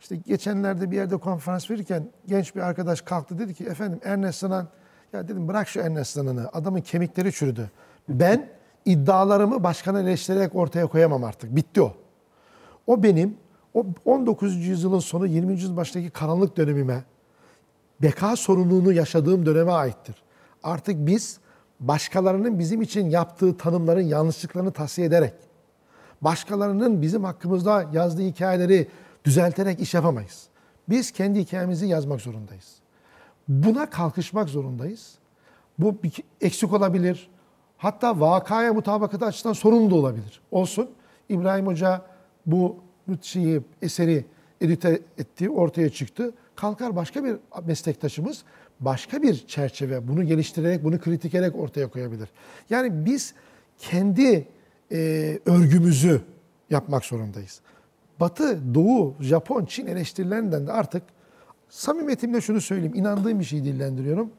B: işte geçenlerde bir yerde konferans verirken genç bir arkadaş kalktı dedi ki efendim Ernest Sanan ya dedim bırak şu Ernest Sanan'ı adamın kemikleri çürüdü. Ben iddialarımı başkana eleştirerek ortaya koyamam artık. Bitti o. O benim o 19. yüzyılın sonu 20. yüzyılın başındaki karanlık dönemime beka sorununu yaşadığım döneme aittir. Artık biz başkalarının bizim için yaptığı tanımların yanlışlıklarını tahsiye ederek, başkalarının bizim hakkımızda yazdığı hikayeleri düzelterek iş yapamayız. Biz kendi hikayemizi yazmak zorundayız. Buna kalkışmak zorundayız. Bu eksik olabilir. Hatta vakaya mutabakatı açısından sorun da olabilir. Olsun. İbrahim Hoca bu şeyi, eseri edite etti, ortaya çıktı. Kalkar başka bir meslektaşımız başka bir çerçeve, bunu geliştirerek, bunu kritik ederek ortaya koyabilir. Yani biz kendi e, örgümüzü yapmak zorundayız. Batı, Doğu, Japon, Çin eleştirilerinden de artık samimiyetimle şunu söyleyeyim, inandığım bir şeyi dillendiriyorum.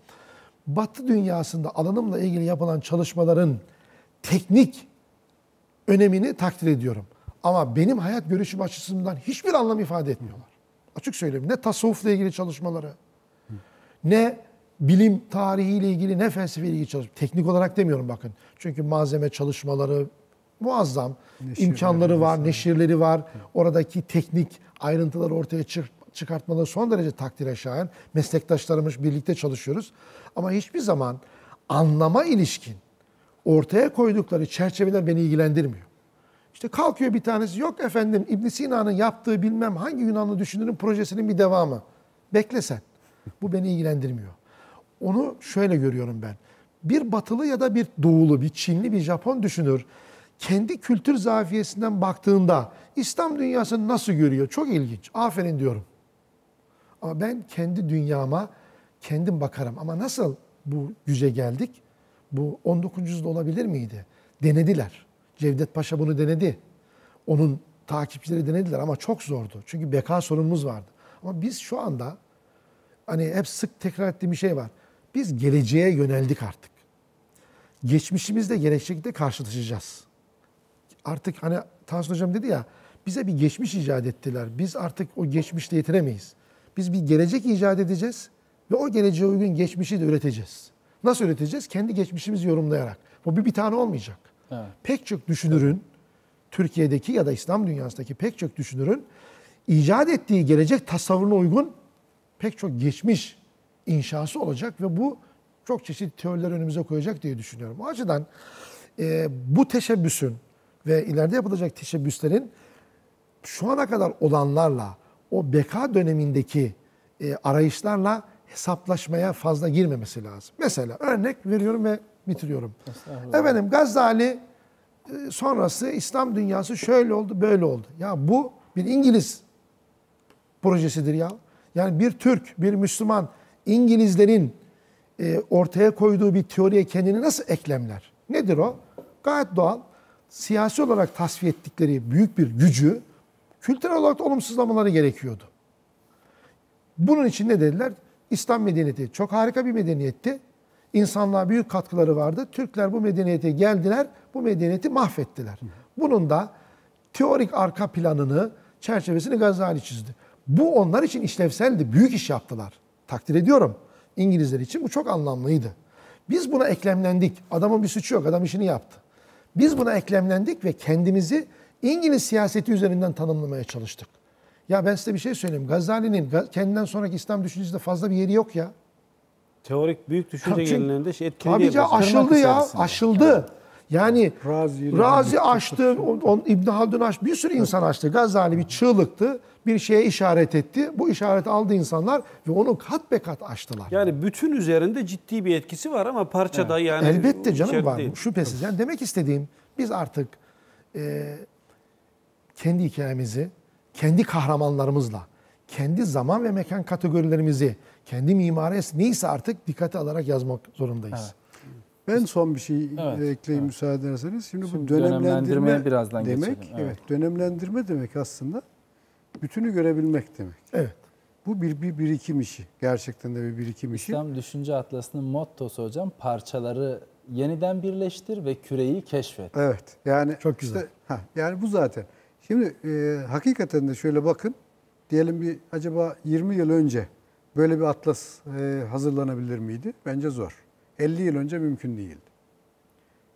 B: Batı dünyasında alanımla ilgili yapılan çalışmaların teknik önemini takdir ediyorum. Ama benim hayat görüşüm açısından hiçbir anlam ifade etmiyorlar. Açık söyleyeyim. Ne tasavvufla ilgili çalışmaları, ne bilim tarihiyle ilgili, ne felsefeyle ilgili çalışmaları. Teknik olarak demiyorum bakın. Çünkü malzeme çalışmaları muazzam. Neşirleri imkanları var, mesela. neşirleri var. Oradaki teknik ayrıntıları ortaya çıkartmaları son derece takdire şayan. Meslektaşlarımız birlikte çalışıyoruz. Ama hiçbir zaman anlama ilişkin ortaya koydukları çerçeveler beni ilgilendirmiyor. İşte kalkıyor bir tanesi yok efendim İbn Sina'nın yaptığı bilmem hangi Yunanlı düşünürün projesinin bir devamı. Bekle sen. Bu beni ilgilendirmiyor. onu şöyle görüyorum ben. Bir batılı ya da bir doğulu, bir Çinli, bir Japon düşünür. Kendi kültür zafiyesinden baktığında İslam dünyasını nasıl görüyor? Çok ilginç. Aferin diyorum. Ama ben kendi dünyama kendim bakarım. Ama nasıl bu güce geldik? Bu 19. yüzyılda olabilir miydi? Denediler. Cevdet Paşa bunu denedi. Onun takipçileri denediler ama çok zordu. Çünkü beka sorunumuz vardı. Ama biz şu anda hani hep sık tekrar ettiğim bir şey var. Biz geleceğe yöneldik artık. Geçmişimizle gelecekte karşılaşacağız. Artık hani Tansu Hocam dedi ya bize bir geçmiş icat ettiler. Biz artık o geçmişle yetinemeyiz. Biz bir gelecek icat edeceğiz ve o geleceğe uygun geçmişi de üreteceğiz. Nasıl üreteceğiz? Kendi geçmişimizi yorumlayarak. Bu bir, bir tane olmayacak.
A: Evet.
B: Pek çok düşünürün, Türkiye'deki ya da İslam dünyasındaki pek çok düşünürün icat ettiği gelecek tasavvuruna uygun pek çok geçmiş inşası olacak ve bu çok çeşitli teoriler önümüze koyacak diye düşünüyorum. O açıdan e, bu teşebbüsün ve ileride yapılacak teşebbüslerin şu ana kadar olanlarla o beka dönemindeki e, arayışlarla hesaplaşmaya fazla girmemesi lazım. Mesela örnek veriyorum ve bitiriyorum. Efendim Gazali e, sonrası İslam dünyası şöyle oldu, böyle oldu. Ya bu bir İngiliz projesidir ya. Yani bir Türk, bir Müslüman İngilizlerin e, ortaya koyduğu bir teoriye kendini nasıl eklemler? Nedir o? Gayet doğal. Siyasi olarak tasfiye ettikleri büyük bir gücü kültürel olarak da olumsuzlamaları gerekiyordu. Bunun için ne dediler? İslam medeniyeti çok harika bir medeniyetti. İnsanlığa büyük katkıları vardı. Türkler bu medeniyete geldiler, bu medeniyeti mahvettiler. Bunun da teorik arka planını, çerçevesini Gazali çizdi. Bu onlar için işlevseldi, büyük iş yaptılar. Takdir ediyorum. İngilizler için bu çok anlamlıydı. Biz buna eklemlendik. Adamın bir suçu yok, adam işini yaptı. Biz buna eklemlendik ve kendimizi İngiliz siyaseti üzerinden tanımlamaya çalıştık. Ya ben size bir şey söyleyeyim. Gazali'nin kendinden sonraki İslam düşüncesinde fazla bir yeri yok ya.
C: Teorik büyük düşünce geleneğinde şey etkili
B: Tabii
C: bozuyor.
B: aşıldı ya, aşıldı. Yani
D: Razi,
B: Razi açtı, on, on, İbn Haldun açtı, bir sürü insan açtı. Gazali bir çığlıktı, bir şeye işaret etti. Bu işareti aldı insanlar ve onu kat be kat açtılar.
C: Yani bütün üzerinde ciddi bir etkisi var ama parçada yani
B: Elbette canım var,
C: değil.
B: şüphesiz. Yani demek istediğim biz artık e, kendi hikayemizi, kendi kahramanlarımızla, kendi zaman ve mekan kategorilerimizi, kendi mimari neyse artık dikkate alarak yazmak zorundayız.
D: Ben son bir şey
A: Evet,
D: ekleyeyim müsaade ederseniz. Şimdi,
A: Şimdi
D: bu dönemlendirme
A: birazdan
D: demek,
A: geçelim,
D: evet.
A: evet.
D: dönemlendirme demek aslında bütünü görebilmek demek.
B: Evet.
D: Bu bir, bir birikim işi. Gerçekten de bir birikim işi.
A: İslam Düşünce Atlası'nın mottosu hocam parçaları yeniden birleştir ve küreyi keşfet.
D: Evet. Yani
B: Çok güzel.
D: işte, ha, yani bu zaten. Şimdi e, hakikaten de şöyle bakın. Diyelim bir acaba 20 yıl önce böyle bir atlas e, hazırlanabilir miydi? Bence zor. 50 yıl önce mümkün değildi.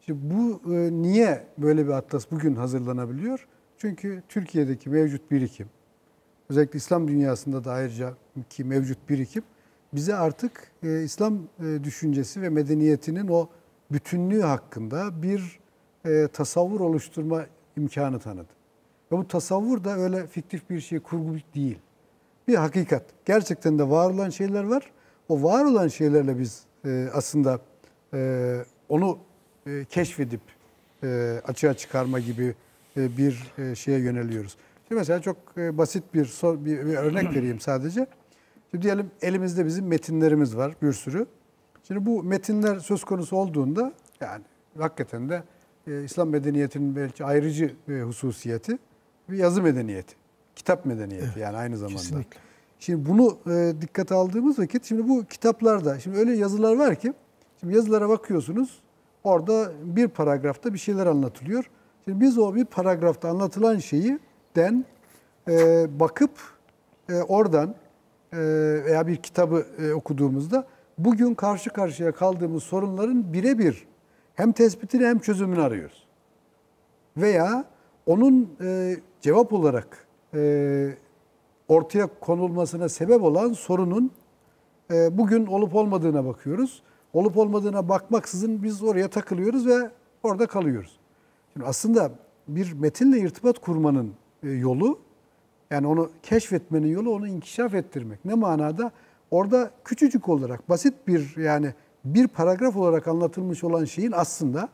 D: Şimdi bu e, niye böyle bir atlas bugün hazırlanabiliyor? Çünkü Türkiye'deki mevcut birikim, özellikle İslam dünyasında da ayrıca ki mevcut birikim bize artık e, İslam e, düşüncesi ve medeniyetinin o bütünlüğü hakkında bir e, tasavvur oluşturma imkanı tanıdı. Ve bu tasavvur da öyle fiktif bir şey, kurgu değil. Bir hakikat. Gerçekten de var olan şeyler var. O var olan şeylerle biz e, aslında e, onu e, keşfedip e, açığa çıkarma gibi e, bir e, şeye yöneliyoruz. Şimdi mesela çok e, basit bir, sor- bir, bir örnek [clears throat] vereyim sadece. Şimdi diyelim elimizde bizim metinlerimiz var bir sürü. Şimdi bu metinler söz konusu olduğunda yani hakikaten de e, İslam medeniyetinin belki ayrıcı e, hususiyeti bir yazı medeniyeti. Kitap medeniyeti yani aynı zamanda.
B: kesinlikle.
D: Şimdi bunu e, dikkate aldığımız vakit şimdi bu kitaplarda şimdi öyle yazılar var ki şimdi yazılara bakıyorsunuz orada bir paragrafta bir şeyler anlatılıyor. Şimdi biz o bir paragrafta anlatılan şeyi den e, bakıp e, oradan e, veya bir kitabı e, okuduğumuzda bugün karşı karşıya kaldığımız sorunların birebir hem tespitini hem çözümünü arıyoruz. Veya onun e, cevap olarak e, ortaya konulmasına sebep olan sorunun e, bugün olup olmadığına bakıyoruz. Olup olmadığına bakmaksızın biz oraya takılıyoruz ve orada kalıyoruz. Şimdi aslında bir metinle irtibat kurmanın e, yolu yani onu keşfetmenin yolu onu inkişaf ettirmek. Ne manada? orada küçücük olarak basit bir yani bir paragraf olarak anlatılmış olan şeyin aslında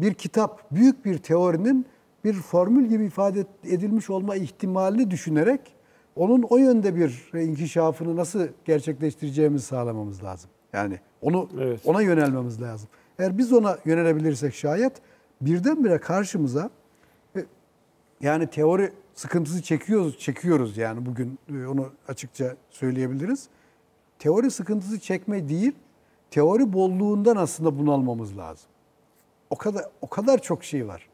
D: bir kitap, büyük bir teorinin bir formül gibi ifade edilmiş olma ihtimalini düşünerek onun o yönde bir inkişafını nasıl gerçekleştireceğimizi sağlamamız lazım. Yani onu
C: Evet.
D: ona yönelmemiz lazım. Eğer biz ona yönelebilirsek şayet birdenbire karşımıza e, yani teori sıkıntısı çekiyoruz, çekiyoruz yani bugün e, onu açıkça söyleyebiliriz. Teori sıkıntısı çekme değil, teori bolluğundan aslında bunalmamız lazım. O kadar o kadar çok şey var.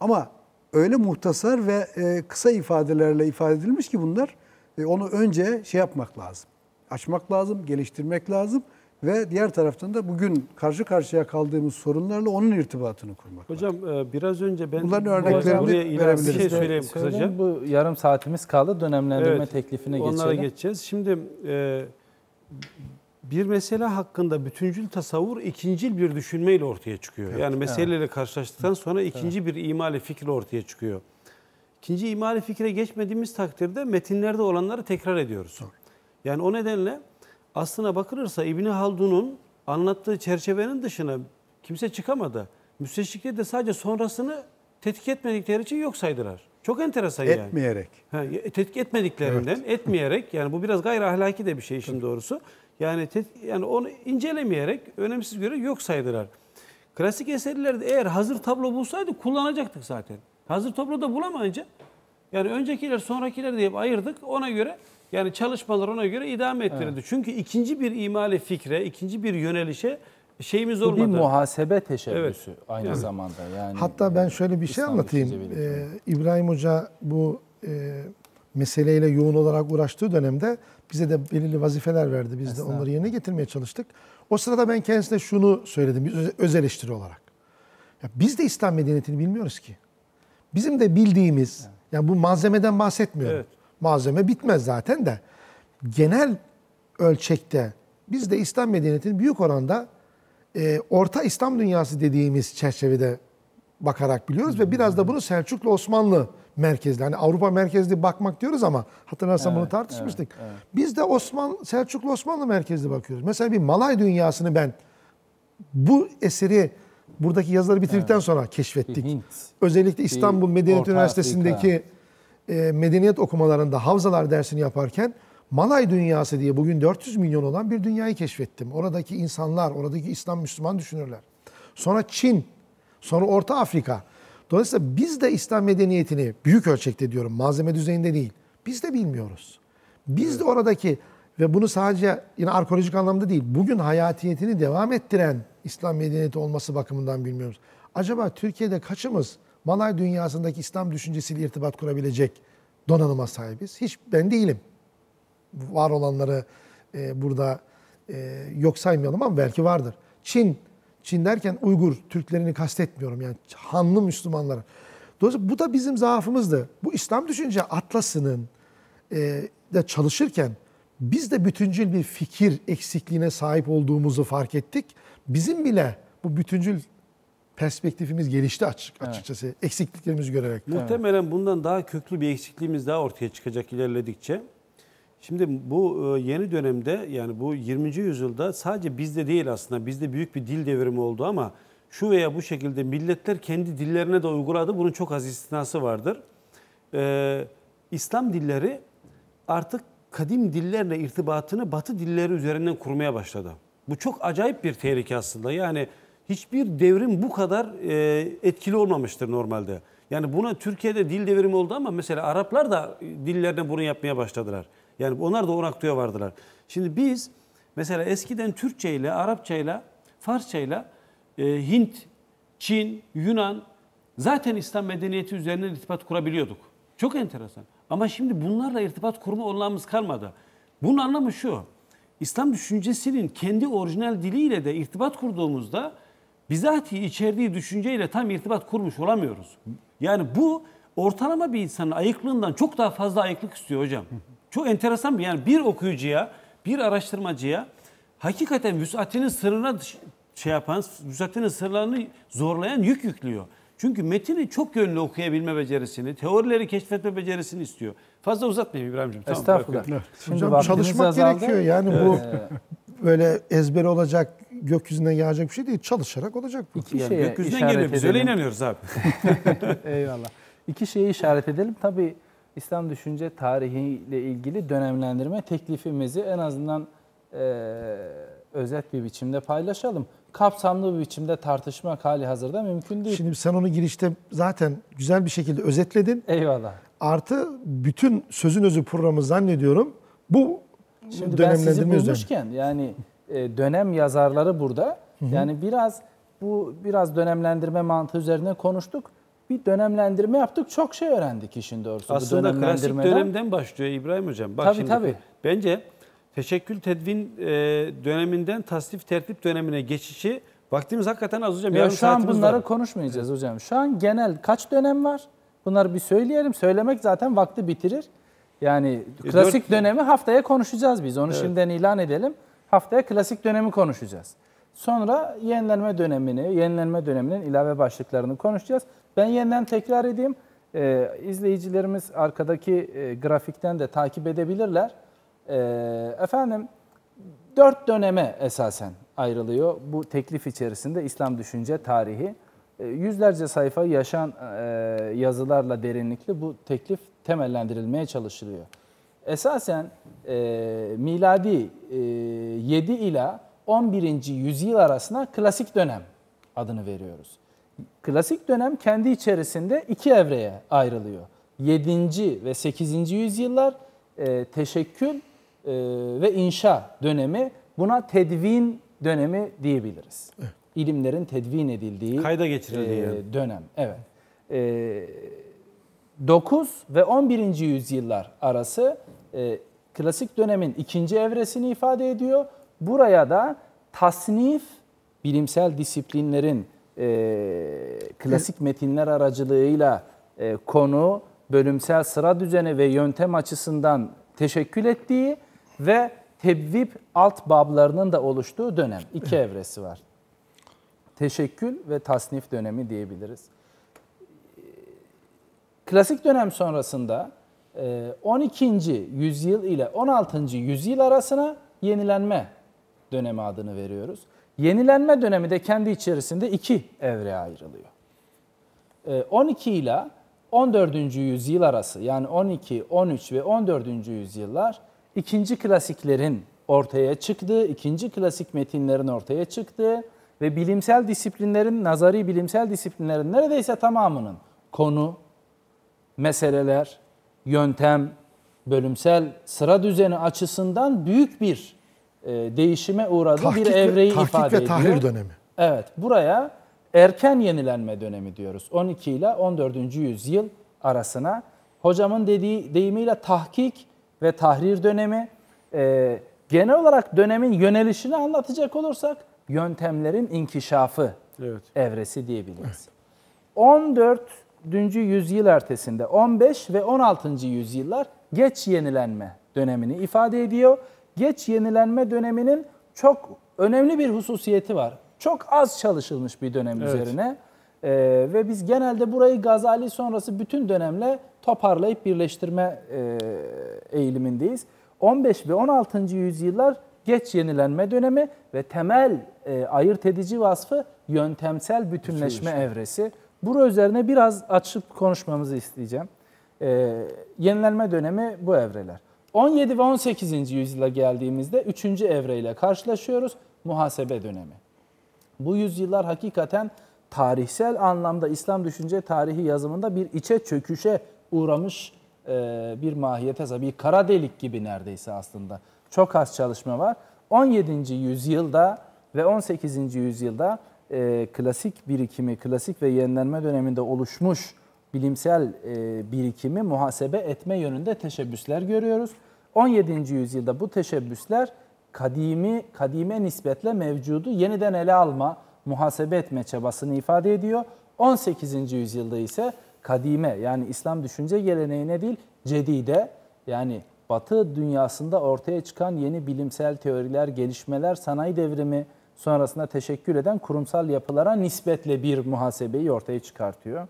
D: Ama öyle muhtasar ve e, kısa ifadelerle ifade edilmiş ki bunlar e, onu önce şey yapmak lazım. Açmak lazım, geliştirmek lazım ve diğer taraftan da bugün karşı karşıya kaldığımız sorunlarla onun irtibatını kurmak lazım.
C: Hocam e, biraz önce ben
D: Bunların
C: bu-
D: örneklerini
C: ilave bir
D: verebiliriz.
C: şey söyleyeyim kısaca.
A: Bu yarım saatimiz kaldı. Dönemlendirme
C: Evet,
A: teklifine
C: Onlara
A: geçelim.
C: geçeceğiz. Şimdi e, bir mesele hakkında bütüncül tasavvur ikincil bir düşünmeyle ortaya çıkıyor. yani meseleyle karşılaştıktan sonra ikinci bir imali fikir ortaya çıkıyor. İkinci imali fikre geçmediğimiz takdirde metinlerde olanları tekrar ediyoruz. Yani o nedenle aslına bakılırsa İbni Haldun'un anlattığı çerçevenin dışına kimse çıkamadı. Müsteşrikler de sadece sonrasını tetkik etmedikleri için yok saydılar. Çok enteresan yani.
D: Etmeyerek.
C: Ha, ya- tetkik etmediklerinden, etmeyerek yani bu biraz gayri ahlaki de bir şey işin doğrusu. Yani yani onu incelemeyerek, önemsiz göre yok saydılar. Klasik eserlerde eğer hazır tablo bulsaydı kullanacaktık zaten. Hazır tablo da bulamayınca yani öncekiler sonrakiler diye ayırdık. Ona göre yani çalışmalar ona göre idame ettirildi. Çünkü ikinci bir imale fikre, ikinci bir yönelişe şeyimiz
A: Bu bir
C: olmadı.
A: muhasebe teşebbüsü aynı
C: Evet.
A: zamanda. Yani
B: Hatta ben şöyle bir şey
A: İslam
B: anlatayım. Ee, İbrahim Hoca bu e, meseleyle yoğun olarak uğraştığı dönemde bize de belirli vazifeler verdi. Biz de onları yerine getirmeye çalıştık. O sırada ben kendisine şunu söyledim bir öz, eleştiri olarak. Ya biz de İslam medeniyetini bilmiyoruz ki. Bizim de bildiğimiz, yani bu malzemeden bahsetmiyorum.
C: Evet.
B: Malzeme bitmez zaten de. Genel ölçekte biz de İslam medeniyetini büyük oranda e, Orta İslam dünyası dediğimiz çerçevede bakarak biliyoruz ve biraz da bunu Selçuklu Osmanlı merkezli. Hani Avrupa merkezli bakmak diyoruz ama hatırlarsan bunu
A: Evet,
B: tartışmıştık.
A: evet, evet.
B: Biz de Osman Selçuklu Osmanlı merkezli bakıyoruz. Mesela bir Malay dünyasını ben bu eseri buradaki yazıları bitirdikten sonra
A: bir
B: keşfettik.
A: Hint.
B: Özellikle İstanbul Medeniyet
A: Orta
B: Üniversitesi'ndeki e, medeniyet okumalarında havzalar dersini yaparken Malay dünyası diye bugün 400 milyon olan bir dünyayı keşfettim. Oradaki insanlar, oradaki İslam Müslüman düşünürler. Sonra Çin, sonra Orta Afrika. Dolayısıyla biz de İslam medeniyetini büyük ölçekte diyorum, malzeme düzeyinde değil. Biz de bilmiyoruz. Biz de oradaki ve bunu sadece yine arkeolojik anlamda değil, bugün hayatiyetini devam ettiren İslam medeniyeti olması bakımından bilmiyoruz. Acaba Türkiye'de kaçımız Malay dünyasındaki İslam düşüncesiyle irtibat kurabilecek donanıma sahibiz? Hiç ben değilim. Var olanları e, burada e, yok saymayalım ama belki vardır. Çin, Çin derken Uygur Türklerini kastetmiyorum yani Hanlı Müslümanları. Dolayısıyla bu da bizim zaafımızdı. Bu İslam düşünce atlasının e, de çalışırken biz de bütüncül bir fikir eksikliğine sahip olduğumuzu fark ettik. Bizim bile bu bütüncül perspektifimiz gelişti açık, açıkçası eksikliklerimizi görerek.
C: Muhtemelen bundan daha köklü bir eksikliğimiz daha ortaya çıkacak ilerledikçe. Şimdi bu e, yeni dönemde yani bu 20. yüzyılda sadece bizde değil aslında bizde büyük bir dil devrimi oldu ama şu veya bu şekilde milletler kendi dillerine de uyguladı. Bunun çok az istisnası vardır. Ee, İslam dilleri artık kadim dillerle irtibatını batı dilleri üzerinden kurmaya başladı. Bu çok acayip bir tehlike aslında. Yani hiçbir devrim bu kadar e, etkili olmamıştır normalde. Yani buna Türkiye'de dil devrimi oldu ama mesela Araplar da dillerine bunu yapmaya başladılar. Yani onlar da o noktaya vardılar. Şimdi biz mesela eskiden Türkçe ile, Arapça ile, Farsça ile e, Hint, Çin, Yunan zaten İslam medeniyeti üzerinden irtibat kurabiliyorduk. Çok enteresan. Ama şimdi bunlarla irtibat kurma olanağımız kalmadı. Bunun anlamı şu. İslam düşüncesinin kendi orijinal diliyle de irtibat kurduğumuzda bizatihi içerdiği düşünceyle tam irtibat kurmuş olamıyoruz. Yani bu ortalama bir insanın ayıklığından çok daha fazla ayıklık istiyor hocam. Çok enteresan bir yani bir okuyucuya, bir araştırmacıya hakikaten vüsatinin sırrına şey yapan, vüsatinin sırlarını zorlayan yük yüklüyor. Çünkü metini çok yönlü okuyabilme becerisini, teorileri keşfetme becerisini istiyor. Fazla uzatmayayım İbrahim'ciğim. Tamam,
A: Estağfurullah. Şimdi
B: Hocam çalışmak
A: azaldı.
B: gerekiyor yani bu böyle ezbere olacak, gökyüzünden yağacak bir şey değil. Çalışarak olacak bu.
A: iki
C: Yani
A: şeye
C: gökyüzünden geliyor. Biz öyle inanıyoruz abi. [laughs]
A: Eyvallah. İki şeyi işaret edelim. Tabii İslam düşünce tarihiyle ilgili dönemlendirme teklifimizi en azından e, özet bir biçimde paylaşalım. Kapsamlı bir biçimde tartışmak hali hazırda mümkün değil.
B: Şimdi sen onu girişte zaten güzel bir şekilde özetledin.
A: Eyvallah.
B: Artı bütün sözün özü programı zannediyorum bu
A: Şimdi ben sizi
B: dönemlendirme üzerine.
A: bulmuşken yani e, dönem yazarları burada. Yani biraz bu biraz dönemlendirme mantığı üzerine konuştuk. Bir dönemlendirme yaptık. Çok şey öğrendik işin doğrusu. bu
C: Aslında klasik
A: dönemlendirmeden.
C: dönemden başlıyor İbrahim Hocam. Bak
A: Tabii,
C: şimdi,
A: tabii.
C: Bence teşekkül tedvin e, döeminden tasnif tertip dönemine geçişi vaktimiz hakikaten az hocam.
A: Ya
C: Yarım
A: şu an bunları
C: var.
A: konuşmayacağız hocam. Şu an genel kaç dönem var? Bunları bir söyleyelim. Söylemek zaten vakti bitirir. Yani
C: E,
A: klasik
C: dört-
A: dönemi haftaya konuşacağız biz. Onu şimdiden ilan edelim. Haftaya klasik dönemi konuşacağız. Sonra yenilenme dönemini, yenilenme döneminin ilave başlıklarını konuşacağız. Ben yeniden tekrar edeyim. Ee, izleyicilerimiz arkadaki e, grafikten de takip edebilirler. Ee, efendim dört döneme esasen ayrılıyor bu teklif içerisinde İslam düşünce tarihi. E, Yüzlerce sayfa yaşan e, yazılarla derinlikli bu teklif temellendirilmeye çalışılıyor. Esasen e, miladi e, 7 ila 11. yüzyıl arasına klasik dönem adını veriyoruz. Klasik dönem kendi içerisinde iki evreye ayrılıyor. 7. ve 8. yüzyıllar e, teşekkül e, ve inşa dönemi buna tedvin dönemi diyebiliriz. İlimlerin tedvin edildiği
C: Kayda geçirildiği
A: e,
C: yani.
A: dönem. Evet. E, 9 ve 11. yüzyıllar arası e, klasik dönemin ikinci evresini ifade ediyor. Buraya da tasnif bilimsel disiplinlerin e, klasik metinler aracılığıyla e, konu, bölümsel sıra düzeni ve yöntem açısından teşekkül ettiği ve tebvip alt bablarının da oluştuğu dönem. İki [clears throat] evresi var. Teşekkül ve tasnif dönemi diyebiliriz. Klasik dönem sonrasında e, 12. yüzyıl ile 16. yüzyıl arasına yenilenme dönemi adını veriyoruz. Yenilenme dönemi de kendi içerisinde iki evreye ayrılıyor. E, 12 ile 14. yüzyıl arası yani 12, 13 ve 14. yüzyıllar ikinci klasiklerin ortaya çıktığı, ikinci klasik metinlerin ortaya çıktığı ve bilimsel disiplinlerin, nazari bilimsel disiplinlerin neredeyse tamamının konu, meseleler, yöntem, bölümsel sıra düzeni açısından büyük bir değişime uğradığı
B: Tahkik
A: bir
B: ve-
A: evreyi
B: tahkik
A: ifade
B: ve tahrir
A: ediyor.
B: dönemi.
A: Evet, buraya erken yenilenme dönemi diyoruz. 12 ile 14. yüzyıl arasına. Hocamın dediği deyimiyle tahkik ve tahrir dönemi. e, genel olarak dönemin yönelişini anlatacak olursak yöntemlerin inkişafı
C: Evet.
A: evresi diyebiliriz. 14. yüzyıl ertesinde 15 ve 16. yüzyıllar geç yenilenme dönemini ifade ediyor. Geç yenilenme döneminin çok önemli bir hususiyeti var. Çok az çalışılmış bir dönem
C: Evet.
A: üzerine. Ee, ve biz genelde burayı Gazali sonrası bütün dönemle toparlayıp birleştirme e, eğilimindeyiz. 15 ve 16. yüzyıllar geç yenilenme dönemi ve temel e, ayırt edici vasfı yöntemsel bütünleşme evresi. Bura üzerine biraz açıp konuşmamızı isteyeceğim. E, yenilenme dönemi bu evreler. 17 ve 18. yüzyıla geldiğimizde 3. evreyle karşılaşıyoruz. Muhasebe dönemi. Bu yüzyıllar hakikaten tarihsel anlamda İslam düşünce tarihi yazımında bir içe çöküşe uğramış e, bir mahiyete. Bir kara delik gibi neredeyse aslında. Çok az çalışma var. 17. yüzyılda ve 18. yüzyılda e, klasik birikimi, klasik ve yenilenme döneminde oluşmuş bilimsel e, birikimi muhasebe etme yönünde teşebbüsler görüyoruz. 17. yüzyılda bu teşebbüsler kadimi kadime nispetle mevcudu yeniden ele alma, muhasebe etme çabasını ifade ediyor. 18. yüzyılda ise kadime yani İslam düşünce geleneğine değil cedide yani Batı dünyasında ortaya çıkan yeni bilimsel teoriler, gelişmeler, sanayi devrimi sonrasında teşekkür eden kurumsal yapılara nispetle bir muhasebeyi ortaya çıkartıyor.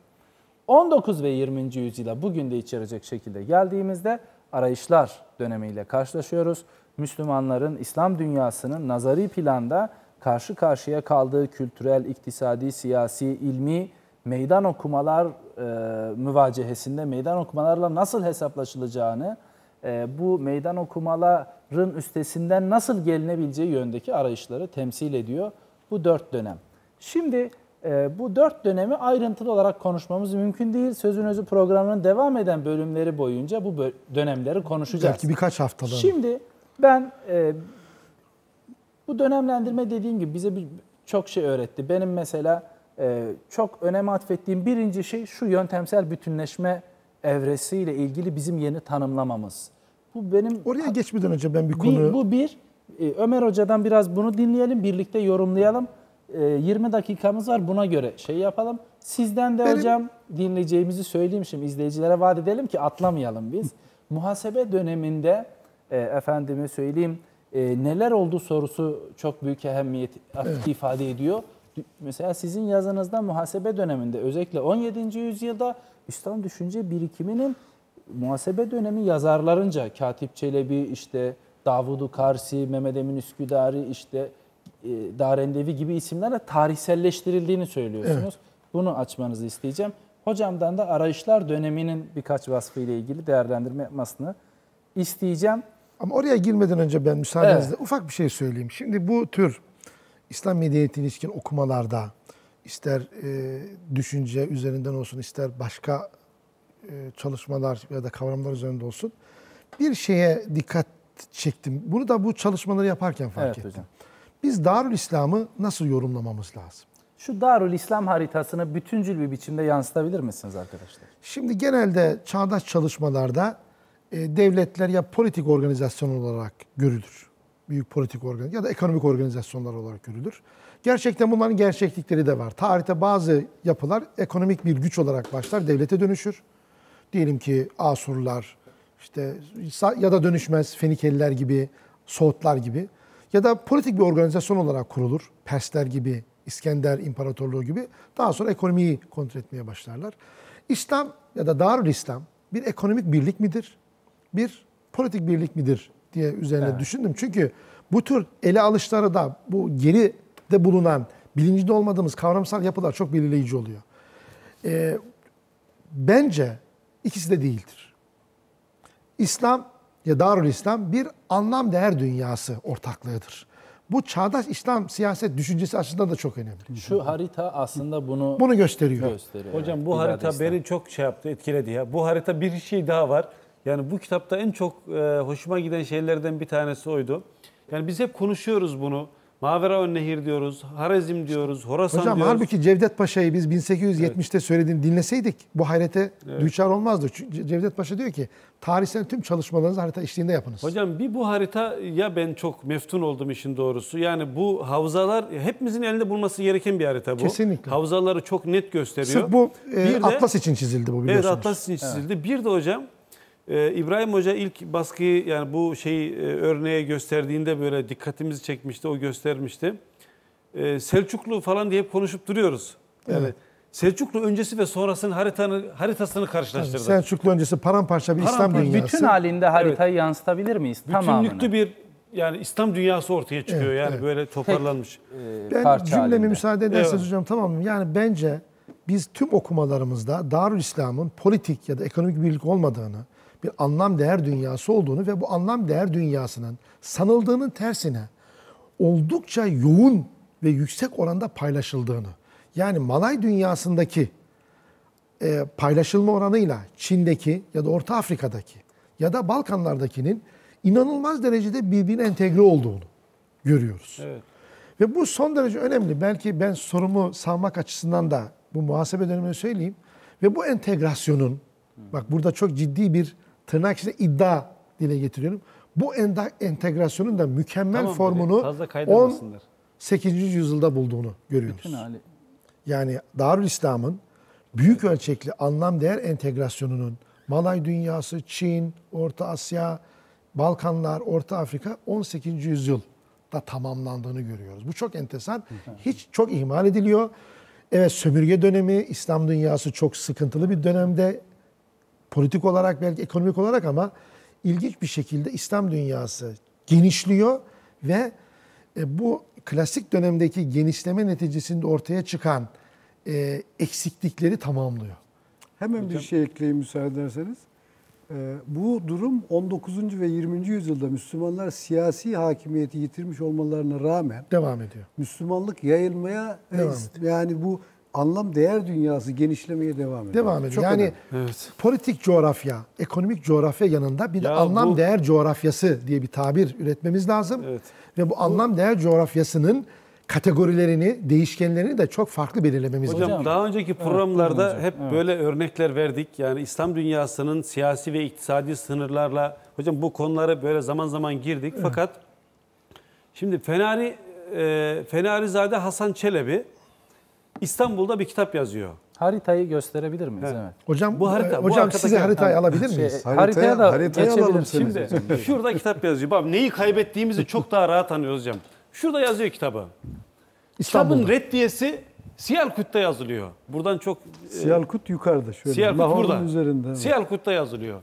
A: 19 ve 20. yüzyıla bugün de içerecek şekilde geldiğimizde arayışlar dönemiyle karşılaşıyoruz. Müslümanların İslam dünyasının nazari planda karşı karşıya kaldığı kültürel, iktisadi, siyasi, ilmi meydan okumalar e, müvacehesinde meydan okumalarla nasıl hesaplaşılacağını, e, bu meydan okumaların üstesinden nasıl gelinebileceği yöndeki arayışları temsil ediyor bu dört dönem. Şimdi e, bu dört dönemi ayrıntılı olarak konuşmamız mümkün değil. Sözün Özü programının devam eden bölümleri boyunca bu dönemleri konuşacağız.
B: Belki birkaç haftalığına.
A: Şimdi ben e, bu dönemlendirme dediğim gibi bize bir, çok şey öğretti. Benim mesela e, çok önem atfettiğim birinci şey şu yöntemsel bütünleşme evresiyle ilgili bizim yeni tanımlamamız. Bu benim
B: Oraya geçmeden önce ben bir
A: bir-
B: konu...
A: bu bir. E, Ömer Hoca'dan biraz bunu dinleyelim, birlikte yorumlayalım. E, 20 dakikamız var, buna göre şey yapalım. Sizden de
B: Benim-
A: hocam dinleyeceğimizi söyleyeyim şimdi izleyicilere vaat edelim ki atlamayalım biz. [laughs] Muhasebe döneminde e, efendime söyleyeyim e, neler oldu sorusu çok büyük ehemmiyet ifade ediyor. Mesela sizin yazınızda muhasebe döneminde özellikle 17. yüzyılda İslam düşünce birikiminin muhasebe dönemi yazarlarınca Katip Çelebi, işte Davudu Karsi, Mehmet Emin Üsküdari, işte Darendevi gibi isimlerle tarihselleştirildiğini söylüyorsunuz. Bunu açmanızı isteyeceğim. Hocamdan da arayışlar döneminin birkaç vasfı ile ilgili değerlendirme yapmasını isteyeceğim.
B: Ama oraya girmeden önce ben müsaadenizle ufak bir şey söyleyeyim. Şimdi bu tür İslam medeniyetine ilişkin okumalarda ister e, düşünce üzerinden olsun ister başka e, çalışmalar ya da kavramlar üzerinde olsun bir şeye dikkat çektim. Bunu da bu çalışmaları yaparken fark
A: Evet
B: ettim.
A: hocam.
B: Biz Darül İslam'ı nasıl yorumlamamız lazım?
A: Şu Darül İslam haritasını bütüncül bir biçimde yansıtabilir misiniz arkadaşlar?
B: Şimdi genelde çağdaş çalışmalarda e, devletler ya politik organizasyon olarak görülür. Büyük politik organ ya da ekonomik organizasyonlar olarak görülür. Gerçekten bunların gerçeklikleri de var. Tarihte bazı yapılar ekonomik bir güç olarak başlar, devlete dönüşür. Diyelim ki Asurlar, işte ya da dönüşmez Fenikeliler gibi, Soğutlar gibi ya da politik bir organizasyon olarak kurulur. Persler gibi, İskender İmparatorluğu gibi. Daha sonra ekonomiyi kontrol etmeye başlarlar. İslam ya da Darül İslam bir ekonomik birlik midir? Bir politik birlik midir diye üzerine düşündüm. Çünkü bu tür ele alışları da bu geride bulunan bilincinde olmadığımız kavramsal yapılar çok belirleyici oluyor. Ee, bence ikisi de değildir. İslam ya Darül İslam bir anlam değer dünyası ortaklığıdır. Bu çağdaş İslam siyaset düşüncesi açısından da çok önemli.
A: Şu harita aslında bunu,
B: Bunu gösteriyor.
A: gösteriyor.
C: Hocam bu
A: İrade
C: harita
A: İslam.
C: beni çok şey yaptı, etkiledi ya. Bu harita bir şey daha var. Yani bu kitapta en çok e, hoşuma giden şeylerden bir tanesi oydu. Yani biz hep konuşuyoruz bunu. Maveraun Nehir diyoruz, Harazim diyoruz, Horasan
B: Hocam
C: diyoruz.
B: halbuki Cevdet Paşa'yı biz 1870'te söylediğini dinleseydik bu hayrete düçar olmazdı. Çünkü Cevdet Paşa diyor ki tarihsel tüm çalışmalarınızı harita eşliğinde yapınız.
C: Hocam bir bu harita ya ben çok meftun oldum işin doğrusu. Yani bu havzalar hepimizin elinde bulması gereken bir harita bu.
B: Kesinlikle.
C: Havzaları çok net gösteriyor.
B: Sırf bu e,
C: Bir de-
B: Atlas için çizildi bu
C: Evet
B: biliyorsunuz.
C: Atlas için çizildi. Bir de hocam e, İbrahim Hoca ilk baskıyı yani bu şeyi e, örneğe gösterdiğinde böyle dikkatimizi çekmişti, o göstermişti. E, Selçuklu falan diye hep konuşup duruyoruz. Yani
B: Evet.
C: Selçuklu öncesi ve sonrasının haritanı, haritasını karşılaştırdık.
B: Selçuklu öncesi paramparça bir İslam
C: Paramparça,
B: dünyası.
A: Bütün halinde haritayı yansıtabilir miyiz? Tamamını.
C: Bütünlüklü bir yani İslam dünyası ortaya çıkıyor
B: Evet,
C: yani
B: evet.
C: böyle toparlanmış.
A: Ee,
B: Ben
A: parça
B: cümlemi
A: halinde.
B: müsaade ederseniz
C: Evet.
B: hocam tamam mı? Yani bence biz tüm okumalarımızda Darül İslam'ın politik ya da ekonomik birlik olmadığını, bir anlam değer dünyası olduğunu ve bu anlam değer dünyasının sanıldığının tersine oldukça yoğun ve yüksek oranda paylaşıldığını, yani Malay dünyasındaki e, paylaşılma oranıyla Çin'deki ya da Orta Afrika'daki ya da Balkanlardakinin inanılmaz derecede birbirine entegre olduğunu görüyoruz.
C: Evet.
B: Ve bu son derece önemli. Belki ben sorumu savmak açısından da bu muhasebe dönemini söyleyeyim. Ve bu entegrasyonun, bak burada çok ciddi bir tırnak içinde iddia dile getiriyorum. Bu entegrasyonun da mükemmel
C: Tamam,
B: formunu
C: fazla kaydırmasınlar.
B: 18. yüzyılda bulduğunu görüyoruz.
A: Bütün hali.
B: Yani Darül İslam'ın büyük ölçekli anlam değer entegrasyonunun Malay dünyası, Çin, Orta Asya, Balkanlar, Orta Afrika 18. yüzyıl da tamamlandığını görüyoruz. Bu çok enteresan. Hiç çok ihmal ediliyor. Evet sömürge dönemi İslam dünyası çok sıkıntılı bir dönemde politik olarak belki ekonomik olarak ama ilginç bir şekilde İslam dünyası genişliyor ve e, bu klasik dönemdeki genişleme neticesinde ortaya çıkan e, eksiklikleri tamamlıyor.
D: Hemen bir şey ekleyeyim müsaade ederseniz. Ee, bu durum 19. ve 20. yüzyılda Müslümanlar siyasi hakimiyeti yitirmiş olmalarına rağmen
B: Devam ediyor.
D: Müslümanlık yayılmaya
B: Devam
D: yani bu anlam değer dünyası genişlemeye devam ediyor.
B: Devam ediyor.
D: Çok
B: yani
D: önemli.
C: Evet.
B: politik coğrafya, ekonomik coğrafya yanında bir de
C: Ya
B: anlam
C: bu-
B: değer coğrafyası diye bir tabir üretmemiz lazım.
C: Evet.
B: Ve bu anlam değer coğrafyasının kategorilerini, değişkenlerini de çok farklı belirlememiz
C: Hocam,
B: lazım.
C: daha önceki programlarda hep böyle örnekler verdik. Yani İslam dünyasının siyasi ve iktisadi sınırlarla hocam bu konulara böyle zaman zaman girdik. Fakat şimdi Fenari e, Fenarizade Hasan Çelebi İstanbul'da bir kitap yazıyor.
A: Haritayı gösterebilir miyiz? Evet.
B: Hocam,
C: Bu harita- bu
B: hocam
C: arkadaki-
B: size haritayı
C: Ha,
B: alabilir
A: Şey,
B: miyiz?
D: Haritaya-
A: haritaya da
D: haritaya alalım.
C: Şimdi şurada kitap yazıyor. Bak neyi kaybettiğimizi çok daha rahat anlıyoruz hocam. Şurada yazıyor kitabı.
B: İstanbul'da.
C: Kitabın reddiyesi Siyalkut'ta yazılıyor. Buradan çok e,
D: Siyalkut yukarıda şöyle.
C: Siyalkut
D: Lahor'un
C: burada.
D: üzerinde. evet.
C: Siyalkut'ta yazılıyor.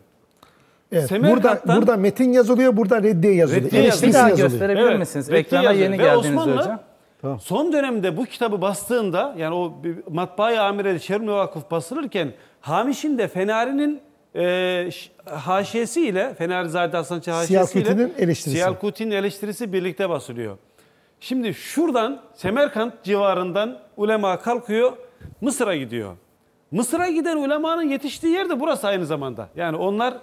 B: Evet, burada, burada metin yazılıyor, burada reddiye yazılıyor.
C: Reddiye
B: Eleştirisi
A: Bir daha
B: yazılıyor.
A: gösterebilir
C: Evet,
A: misiniz? Ekrana yeni
C: Ve Osmanlı-
A: hocam.
C: Son dönemde bu kitabı bastığında yani o bir matbaayı amire Şermi Vakıf basılırken Hamiş'in de Fenari'nin e, haşiyesiyle Fenarizade Hasan Çağ haşiyesiyle
B: Siyalkuti'nin eleştirisi.
C: Siyalkuti'nin eleştirisi birlikte basılıyor. Şimdi şuradan Semerkant civarından ulema kalkıyor Mısır'a gidiyor. Mısır'a giden ulemanın yetiştiği yer de burası aynı zamanda. Yani onlar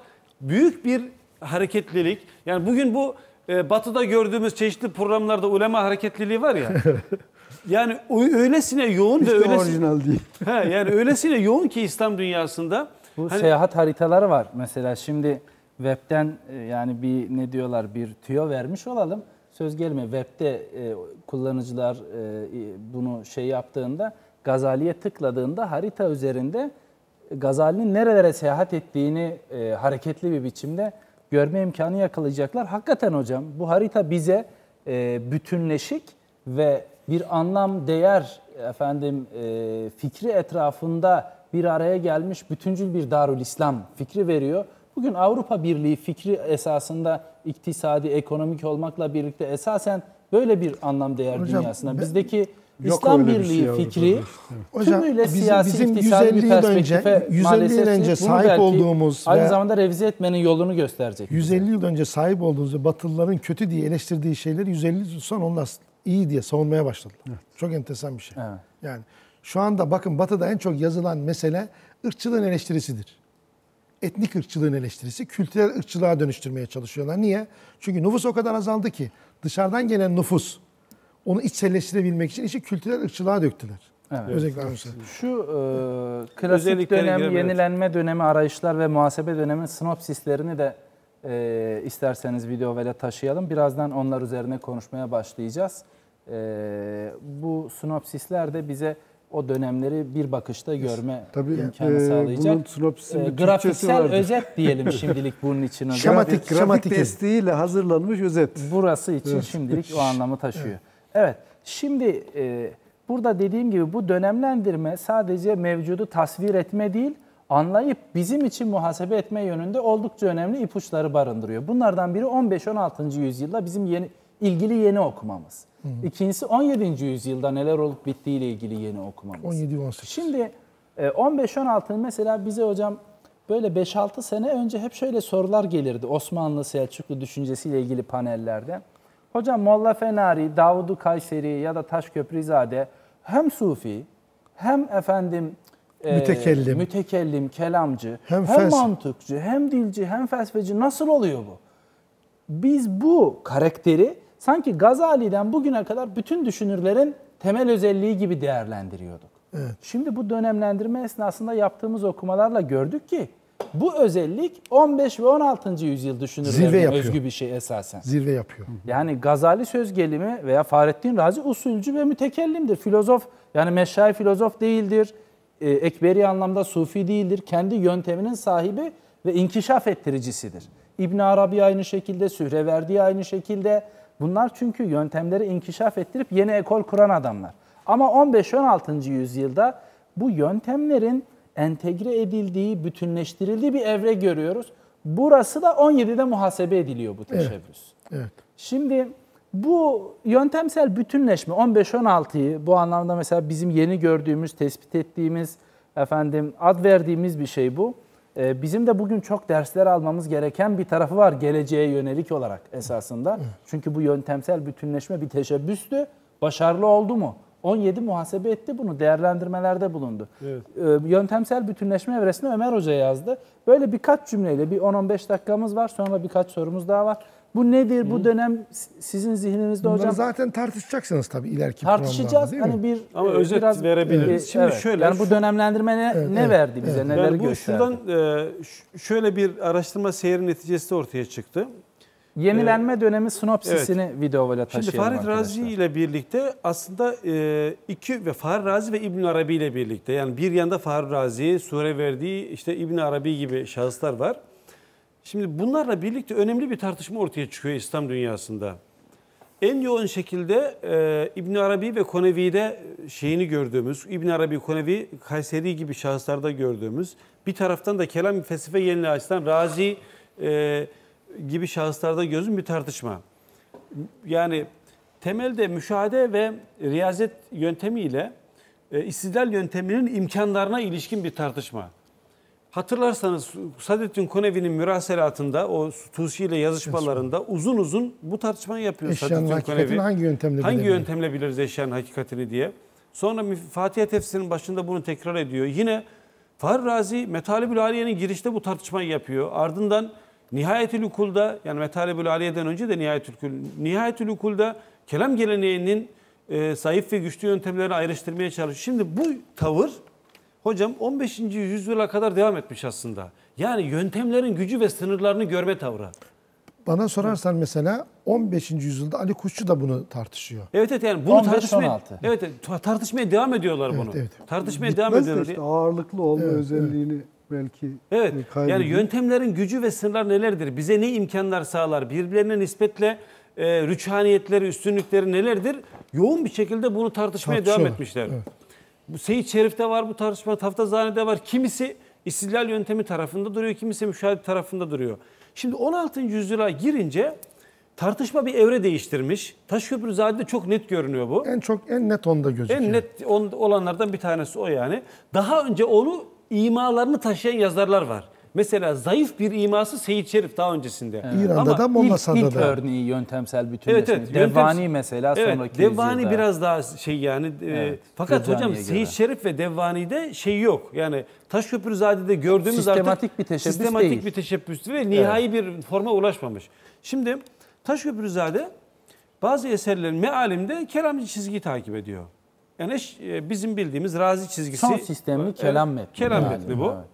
C: büyük bir hareketlilik. Yani bugün bu e, batıda gördüğümüz çeşitli programlarda ulema hareketliliği var ya. [laughs] yani öylesine yoğun
D: Hiç
C: ve
D: de
C: öylesine,
D: orijinal değil. [laughs]
C: He, yani öylesine yoğun ki İslam dünyasında.
A: Bu
C: Hani-
A: seyahat haritaları var. Mesela şimdi webten e, yani bir ne diyorlar bir tüyo vermiş olalım. Söz gelme webde e, kullanıcılar e, bunu şey yaptığında Gazali'ye tıkladığında harita üzerinde Gazali'nin nerelere seyahat ettiğini e, hareketli bir biçimde görme imkanı yakalayacaklar. Hakikaten hocam bu harita bize e, bütünleşik ve bir anlam değer efendim e, fikri etrafında bir araya gelmiş bütüncül bir Darül İslam fikri veriyor. Bugün Avrupa Birliği fikri esasında iktisadi, ekonomik olmakla birlikte esasen böyle bir anlam değer
B: Hocam,
A: dünyasında.
B: ben-
A: Bizdeki
D: Yok
A: İslam Birliği
D: şey
A: fikri
D: Avrupa'da
B: Hocam,
A: tümüyle
B: bizim-
A: siyasi,
B: bizim
A: iktisadi
B: 150
A: bir
B: yıl önce-
A: perspektife
B: 150 yıl önce sahip olduğumuz
A: aynı
B: ve-
A: zamanda revize etmenin yolunu gösterecek.
B: 150 yıl önce sahip olduğumuz ve Batılıların kötü diye eleştirdiği şeyleri 150 yıl sonra onlar iyi diye savunmaya başladılar. Çok enteresan bir şey.
A: Evet.
B: Yani şu anda bakın Batı'da en çok yazılan mesele ırkçılığın eleştirisidir. Etnik ırkçılığın eleştirisi, kültürel ırkçılığa dönüştürmeye çalışıyorlar. Niye? Çünkü nüfus o kadar azaldı ki dışarıdan gelen nüfus onu içselleştirebilmek için işi kültürel ırkçılığa döktüler.
A: Evet.
B: Özellikle Rusya.
A: Şu e, klasik dönem,
C: girelim, evet.
A: yenilenme dönemi, arayışlar ve muhasebe dönemi sinopsislerini de e, isterseniz video böyle taşıyalım. Birazdan onlar üzerine konuşmaya başlayacağız. E, bu sinopsisler de bize o dönemleri bir bakışta görme
D: Tabii
A: imkanı
D: e,
A: sağlayacak.
D: bunun sinopsisinin
A: E, grafiksel
D: vardır.
A: özet diyelim [laughs] şimdilik bunun için.
B: Şematik,
D: Grafik, grafik
B: şematik.
D: desteğiyle hazırlanmış özet.
A: Burası için şimdilik o anlamı taşıyor. Evet. Şimdi e, burada dediğim gibi bu dönemlendirme sadece mevcudu tasvir etme değil, anlayıp bizim için muhasebe etme yönünde oldukça önemli ipuçları barındırıyor. Bunlardan biri 15-16. yüzyılda bizim yeni ilgili yeni okumamız. İkincisi 17. yüzyılda neler olup bittiğiyle ilgili yeni okumamız.
B: 17-18.
A: Şimdi e, 15-16 mesela bize hocam böyle 5-6 sene önce hep şöyle sorular gelirdi Osmanlı Selçuklu düşüncesiyle ilgili panellerde. Hocam Molla Fenari, Davudu Kayseri ya da Taşköprüzade hem Sufi hem efendim e,
B: Mütekellim.
A: mütekellim, kelamcı,
B: Hem
A: hem, mantıkçı, hem dilci, hem felsefeci nasıl oluyor bu? Biz bu karakteri sanki Gazali'den bugüne kadar bütün düşünürlerin temel özelliği gibi değerlendiriyorduk. Şimdi bu dönemlendirme esnasında yaptığımız okumalarla gördük ki bu özellik 15 ve 16. yüzyıl düşünürlerine özgü bir şey esasen.
B: Zirve yapıyor.
A: Yani Gazali söz gelimi veya Fahrettin Razi usulcü ve mütekellimdir. Filozof yani meşayi filozof değildir. E, ekberi anlamda sufi değildir. Kendi yönteminin sahibi ve inkişaf ettiricisidir. İbn Arabi aynı şekilde, Sühreverdi aynı şekilde, Bunlar çünkü yöntemleri inkişaf ettirip yeni ekol kuran adamlar. Ama 15-16. yüzyılda bu yöntemlerin entegre edildiği, bütünleştirildiği bir evre görüyoruz. Burası da 17'de muhasebe ediliyor bu teşebbüs.
B: Evet.
A: Şimdi bu yöntemsel bütünleşme 15-16'yı bu anlamda mesela bizim yeni gördüğümüz, tespit ettiğimiz, efendim ad verdiğimiz bir şey bu. Ee, bizim de bugün çok dersler almamız gereken bir tarafı var geleceğe yönelik olarak esasında. Çünkü bu yöntemsel bütünleşme bir teşebbüstü. Başarılı oldu mu? 17 muhasebe etti bunu, değerlendirmelerde bulundu.
C: Evet.
A: Ee, yöntemsel bütünleşme evresini Ömer Hoca yazdı. Böyle birkaç cümleyle bir 10-15 dakikamız var. Sonra birkaç sorumuz daha var. Bu nedir? Bu dönem sizin zihninizde
B: Bunları
A: hocam
B: zaten tartışacaksınız tabii ileriki
A: tartışacağız.
B: değil mi?
A: Hani bir
C: Ama
A: e,
C: özet
A: biraz
C: verebiliriz.
A: e,
C: Şimdi
A: evet.
C: şöyle,
A: yani bu dönemlendirme ne,
B: Evet,
A: ne
B: evet,
A: verdi bize?
B: evet.
A: Neleri
C: Yani bu
A: gösterdi?
C: şuradan e, şöyle bir araştırma seyri neticesi ortaya çıktı.
A: Yenilenme dönemi sinopsisini videoyla
C: Şimdi
A: taşıyalım
C: Fahret
A: arkadaşlar.
C: Razi ile birlikte aslında e, iki ve Fahri Razi ve İbn Arabi ile birlikte yani bir yanda Fahri Razi, sure verdiği işte İbn Arabi gibi şahıslar var. Şimdi bunlarla birlikte önemli bir tartışma ortaya çıkıyor İslam dünyasında. En yoğun şekilde e, İbn Arabi ve Konevi'de şeyini gördüğümüz, İbn Arabi, Konevi, Kayseri gibi şahıslarda gördüğümüz, bir taraftan da kelam felsefe yeniliği açısından Razi e, gibi şahıslarda gözün bir tartışma. Yani temelde müşahede ve riyazet yöntemiyle e, istidlal yönteminin imkanlarına ilişkin bir tartışma. Hatırlarsanız Sadettin Konevi'nin müraselatında, o Tusi ile yazışmalarında uzun uzun bu tartışmayı yapıyor
B: Eşyanın
C: Sadettin Konevi.
B: hangi yöntemle
C: Hangi yöntemle biliriz eşyanın hakikatini diye. Sonra Fatiha tefsirinin başında bunu tekrar ediyor. Yine Fahri Razi Metalibül Aliye'nin girişte bu tartışmayı yapıyor. Ardından Nihayetül Ukul'da yani Metalibül Aliye'den önce de Nihayetül Ukul, Nihayetül Ukul'da kelam geleneğinin e, zayıf ve güçlü yöntemlerini ayrıştırmaya çalışıyor. Şimdi bu tavır hocam 15. yüzyıla kadar devam etmiş aslında. Yani yöntemlerin gücü ve sınırlarını görme tavrı.
B: Bana sorarsan mesela 15. yüzyılda Ali Kuşçu da bunu tartışıyor.
C: Evet evet yani bunu
A: 15,
C: tartışmaya
A: 16.
C: evet, evet ta- tartışmaya devam ediyorlar bunu.
B: evet.
C: Tartışmaya devam
D: Bitmez de
C: ediyorlar.
D: işte ağırlıklı olma
B: Evet,
D: özelliğini belki
C: Evet.
D: e,
C: Yani yöntemlerin gücü ve sınırlar nelerdir? Bize ne imkanlar sağlar? Birbirlerine nispetle e, rüçhaniyetleri, üstünlükleri nelerdir? Yoğun bir şekilde bunu tartışmaya devam etmişler.
B: Evet.
C: Bu Seyit Şerif'te var bu tartışma, Taftazani'de var. Kimisi istidlal yöntemi tarafında duruyor, kimisi müşahede tarafında duruyor. Şimdi 16. yüzyıla girince tartışma bir evre değiştirmiş. Taşköprüzade'de çok net görünüyor bu.
B: En çok en net onda gözüküyor.
C: En net on- olanlardan bir tanesi o yani. Daha önce onu imalarını taşıyan yazarlar var. Mesela zayıf bir iması Seyit Şerif daha öncesinde.
B: İran'da
C: Ama
B: da
A: İlk,
B: Molla
A: ilk
B: da.
A: örneği yöntemsel bütünleşme.
C: Evet evet.
A: Devvani
C: yöntem-
A: mesela
C: evet,
A: sonraki
C: Devvani
A: yüzyılda.
C: biraz daha şey yani. e,
A: Evet,
C: fakat hocam
A: Gürcani'ye
C: Seyit
A: göre.
C: Şerif ve Devvani'de şey yok. Yani Taşköprüzade'de gördüğümüz artık
A: Sistematik bir teşebbüs
C: sistematik
A: değil.
C: bir teşebbüs ve nihai bir forma ulaşmamış. Şimdi Taşköprüzade bazı eserlerin mealimde kelamcı çizgiyi takip ediyor. Yani e, bizim bildiğimiz razi çizgisi.
A: Son sistemli kelam metni.
C: Kelam
A: Yani,
C: metni bu.
A: evet.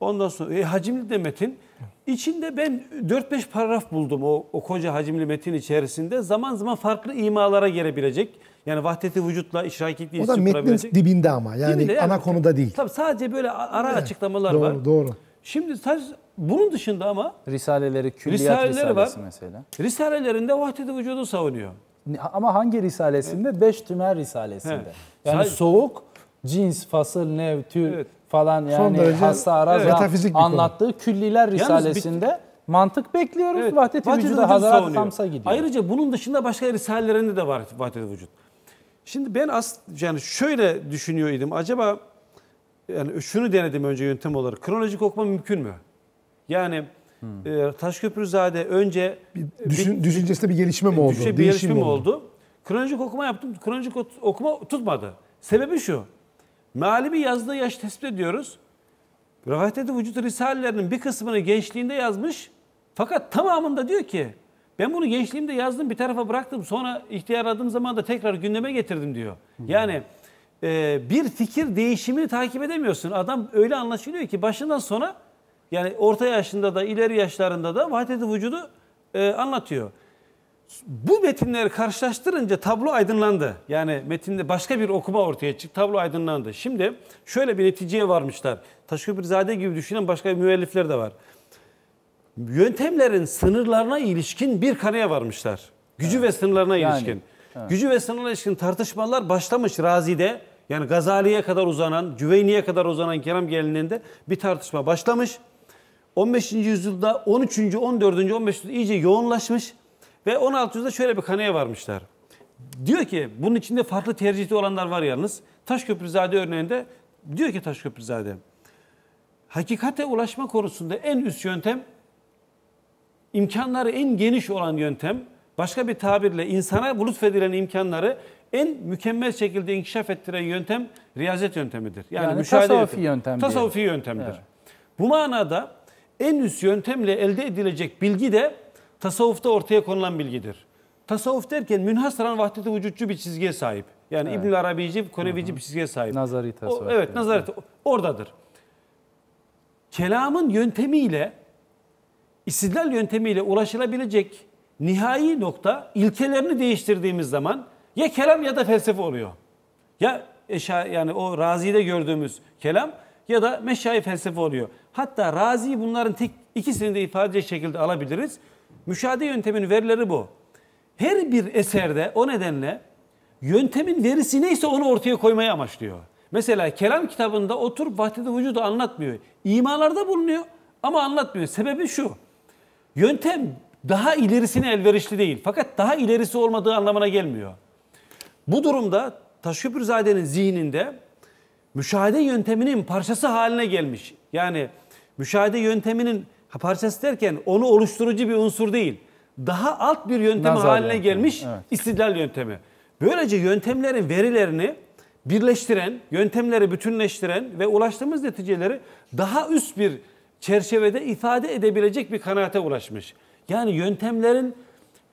C: Ondan sonra e, hacimli de metin. İçinde ben 4-5 paragraf buldum o, o koca hacimli metin içerisinde. Zaman zaman farklı imalara gelebilecek. Yani vahdeti vücutla işrakikliği
B: O da metnin dibinde ama yani
C: Dibinde,
B: ana
C: evet.
B: konuda değil.
C: Tabii sadece böyle ara açıklamalar var.
B: Doğru doğru.
C: Şimdi sadece bunun dışında ama
A: Risaleleri, külliyat
C: Risaleleri var.
A: risalesi mesela.
C: risalelerinde vahdeti vücudu savunuyor.
A: Ama hangi risalesinde? Beş tümer risalesinde.
C: Evet.
A: Yani
C: Sadece-
A: soğuk, cins, fasıl, nev, tür
C: Evet.
A: falan yani
B: derece
A: hassa, araz,
B: evet, bir konu.
A: anlattığı külliler
C: Yalnız
A: risalesinde mantık bekliyoruz.
C: Evet,
A: Vahdet-i
C: vahdeti
A: vücuda
C: savunuyor.
A: Kams'a gidiyor.
C: Ayrıca bunun dışında başka risalelerinde de var vahdeti vücut. Şimdi ben as yani şöyle düşünüyor idim. Acaba yani şunu denedim önce yöntem olarak. Kronolojik okuma mümkün mü? Yani e, Taşköprüzade önce
B: Bir düşün, düşüncesinde bir gelişme mi oldu?
C: düşe bir gelişme
B: mi
C: mi oldu? Kronolojik okuma yaptım. Kronolojik okuma tutmadı. Sebebi şu. Mealibi yazdığı yaş tespit ediyoruz. Rivayet-i Vücut Risalelerinin bir kısmını gençliğinde yazmış. Fakat tamamında diyor ki ben bunu gençliğimde yazdım bir tarafa bıraktım. Sonra ihtiyarladığım zaman da tekrar gündeme getirdim diyor. Yani e, bir fikir değişimini takip edemiyorsun. Adam öyle anlaşılıyor ki başından sona yani orta yaşında da ileri yaşlarında da vahdet-i vücudu e, anlatıyor. Bu metinleri karşılaştırınca tablo aydınlandı. Yani metinde başka bir okuma ortaya çıktı, tablo aydınlandı. Şimdi şöyle bir neticeye varmışlar. Taşköprüzade gibi düşünen başka müellifler de var. Yöntemlerin sınırlarına ilişkin bir kanıya varmışlar. Gücü ve sınırlarına
A: Yani,
C: ilişkin. Gücü ve sınırlarına ilişkin tartışmalar başlamış Razi'de. Yani Gazali'ye kadar uzanan, Cüveyni'ye kadar uzanan Kerem geleneğinde bir tartışma başlamış. 15. yüzyılda 13. 14. 15. yüzyılda iyice yoğunlaşmış ve 16. yüzyılda şöyle bir kanıya varmışlar. Diyor ki bunun içinde farklı tercihli olanlar var yalnız. Taşköprüzade örneğinde diyor ki Taşköprüzade hakikate ulaşma konusunda en üst yöntem imkanları en geniş olan yöntem başka bir tabirle insana lütfedilen imkanları en mükemmel şekilde inkişaf ettiren yöntem riyazet yöntemidir. Yani,
A: Yani
C: müşahede
A: tasavvufi
C: yöntemi.
A: yöntem
C: Tasavvufi yöntemdir.
A: Evet.
C: Bu manada en üst yöntemle elde edilecek bilgi de tasavvufta ortaya konulan bilgidir. Tasavvuf derken münhasıran vahdeti vücutçu bir çizgiye sahip. Yani İbnül Arabici, Konevici bir çizgiye sahip.
A: Nazari
C: O-
A: tasavvuf.
C: evet, nazari oradadır. Kelamın yöntemiyle istidlal yöntemiyle ulaşılabilecek nihai nokta ilkelerini değiştirdiğimiz zaman ya kelam ya da felsefe oluyor. Ya eşa yani o Razi'de gördüğümüz kelam ya da meşai felsefe oluyor. Hatta Razi bunların tek ikisini de ifade edecek şekilde alabiliriz. Müşahede yönteminin verileri bu. Her bir eserde o nedenle yöntemin verisi neyse onu ortaya koymayı amaçlıyor. Mesela kelam kitabında oturup vahdeti vücudu anlatmıyor. İmalarda bulunuyor ama anlatmıyor. Sebebi şu. Yöntem daha ilerisine elverişli değil. Fakat daha ilerisi olmadığı anlamına gelmiyor. Bu durumda Taşköprüzade'nin zihninde müşahede yönteminin parçası haline gelmiş. Yani müşahede yönteminin parçası derken onu oluşturucu bir unsur değil. Daha alt bir yöntem
A: Nazar
C: haline
A: yöntemi,
C: gelmiş
A: evet.
C: istidlal yöntemi. Böylece yöntemlerin verilerini birleştiren, yöntemleri bütünleştiren ve ulaştığımız neticeleri daha üst bir çerçevede ifade edebilecek bir kanaate ulaşmış. Yani yöntemlerin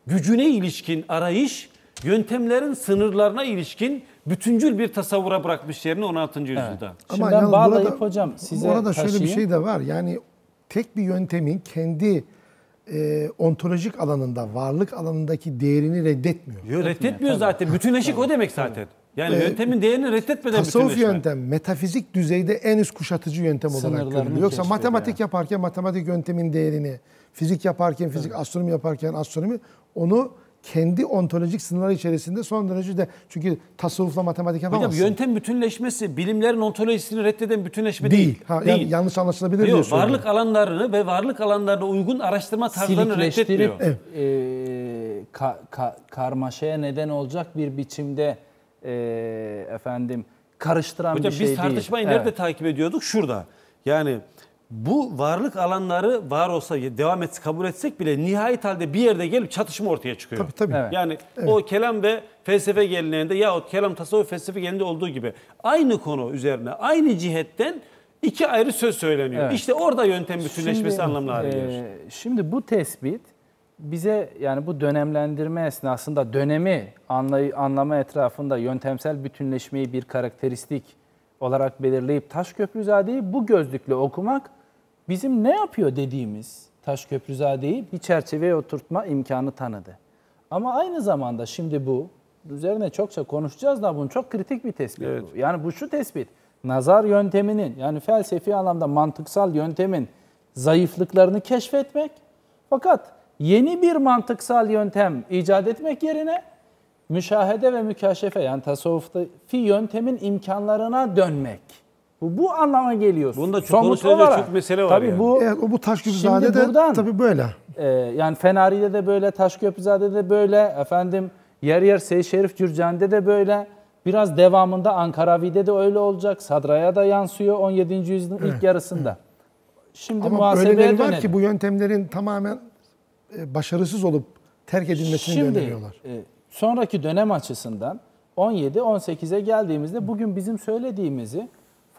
C: gücüne ilişkin arayış, yöntemlerin sınırlarına ilişkin bütüncül bir tasavvura bırakmış yerini 16. yüzyılda.
A: Şimdi ben
B: yalnız
A: bağlayıp hocam size
B: Orada şöyle bir şey de var. Yani tek bir yöntemin kendi e, ontolojik alanında, varlık alanındaki değerini reddetmiyor.
C: Yo, reddetmiyor zaten. Bütünleşik o demek zaten. Yani yöntemin değerini reddetmeden
B: Tasavvuf
C: bütünleşme.
B: yöntem metafizik düzeyde en üst kuşatıcı yöntem olarak görülüyor. Yoksa matematik
A: yani.
B: yaparken matematik yöntemin değerini, fizik yaparken fizik, astronomi yaparken astronomi onu kendi ontolojik sınırları içerisinde son derece de çünkü tasavvufla matematik
C: Hocam
B: yapamazsın.
C: yöntem bütünleşmesi bilimlerin ontolojisini reddeden bütünleşme
B: değil.
C: değil.
B: Ha,
C: değil.
B: Yani yanlış anlaşılabilir söylüyorum.
C: varlık alanlarını ve varlık alanlarına uygun araştırma tarzlarını reddetmiyor.
A: silikleştirip e, ka- ka- karmaşaya neden olacak bir biçimde e, efendim karıştıran
C: Hocam
A: bir şey
C: biz tartışmayı
A: değil.
C: nerede takip ediyorduk? Şurada. Yani bu varlık alanları var olsa devam etse kabul etsek bile nihayet halde bir yerde gelip çatışma ortaya çıkıyor.
B: Tabii tabii.
A: Evet.
C: Yani o kelam ve felsefe geleneğinde yahut kelam tasavvuf felsefe geleneğinde olduğu gibi aynı konu üzerine aynı cihetten iki ayrı söz söyleniyor.
A: Evet.
C: İşte orada yöntem bütünleşmesi
A: Şimdi,
C: anlamına
A: e,
C: gelir.
A: şimdi bu tespit bize yani bu dönemlendirme esnasında dönemi anlay- anlama etrafında yöntemsel bütünleşmeyi bir karakteristik olarak belirleyip Taşköprüzade'yi bu gözlükle okumak bizim ne yapıyor dediğimiz Taşköprüzade'yi bir çerçeveye oturtma imkanı tanıdı. Ama aynı zamanda şimdi bu üzerine çokça konuşacağız da bunun çok kritik bir tespit
C: Evet.
A: bu. Yani bu şu tespit. Nazar yönteminin yani felsefi anlamda mantıksal yöntemin zayıflıklarını keşfetmek fakat yeni bir mantıksal yöntem icat etmek yerine müşahede ve mükaşefe yani tasavvufi yöntemin imkanlarına dönmek. Bu, bu anlama geliyor.
C: Bunda çok
A: Somut
C: konuşulacak
A: olarak.
C: çok mesele var
A: Tabii
C: yani.
A: bu
B: Evet, o bu taş gibi
A: Şimdi
B: zade de
A: buradan-
B: tabii böyle.
A: ee, yani Fenari'de de böyle, Taşköprüzade'de de böyle, efendim yer yer Seyyid Şerif Cürcani'de de böyle. Biraz devamında Ankaravi'de de öyle olacak. Sadra'ya da yansıyor 17. yüzyılın ilk yarısında. Şimdi
B: Ama
A: muhasebeye
B: öyleleri var
A: dönelim.
B: ki bu yöntemlerin tamamen e, başarısız olup terk edilmesini
A: Şimdi
B: öneriyorlar.
A: e, sonraki dönem açısından 17-18'e geldiğimizde bugün bizim söylediğimizi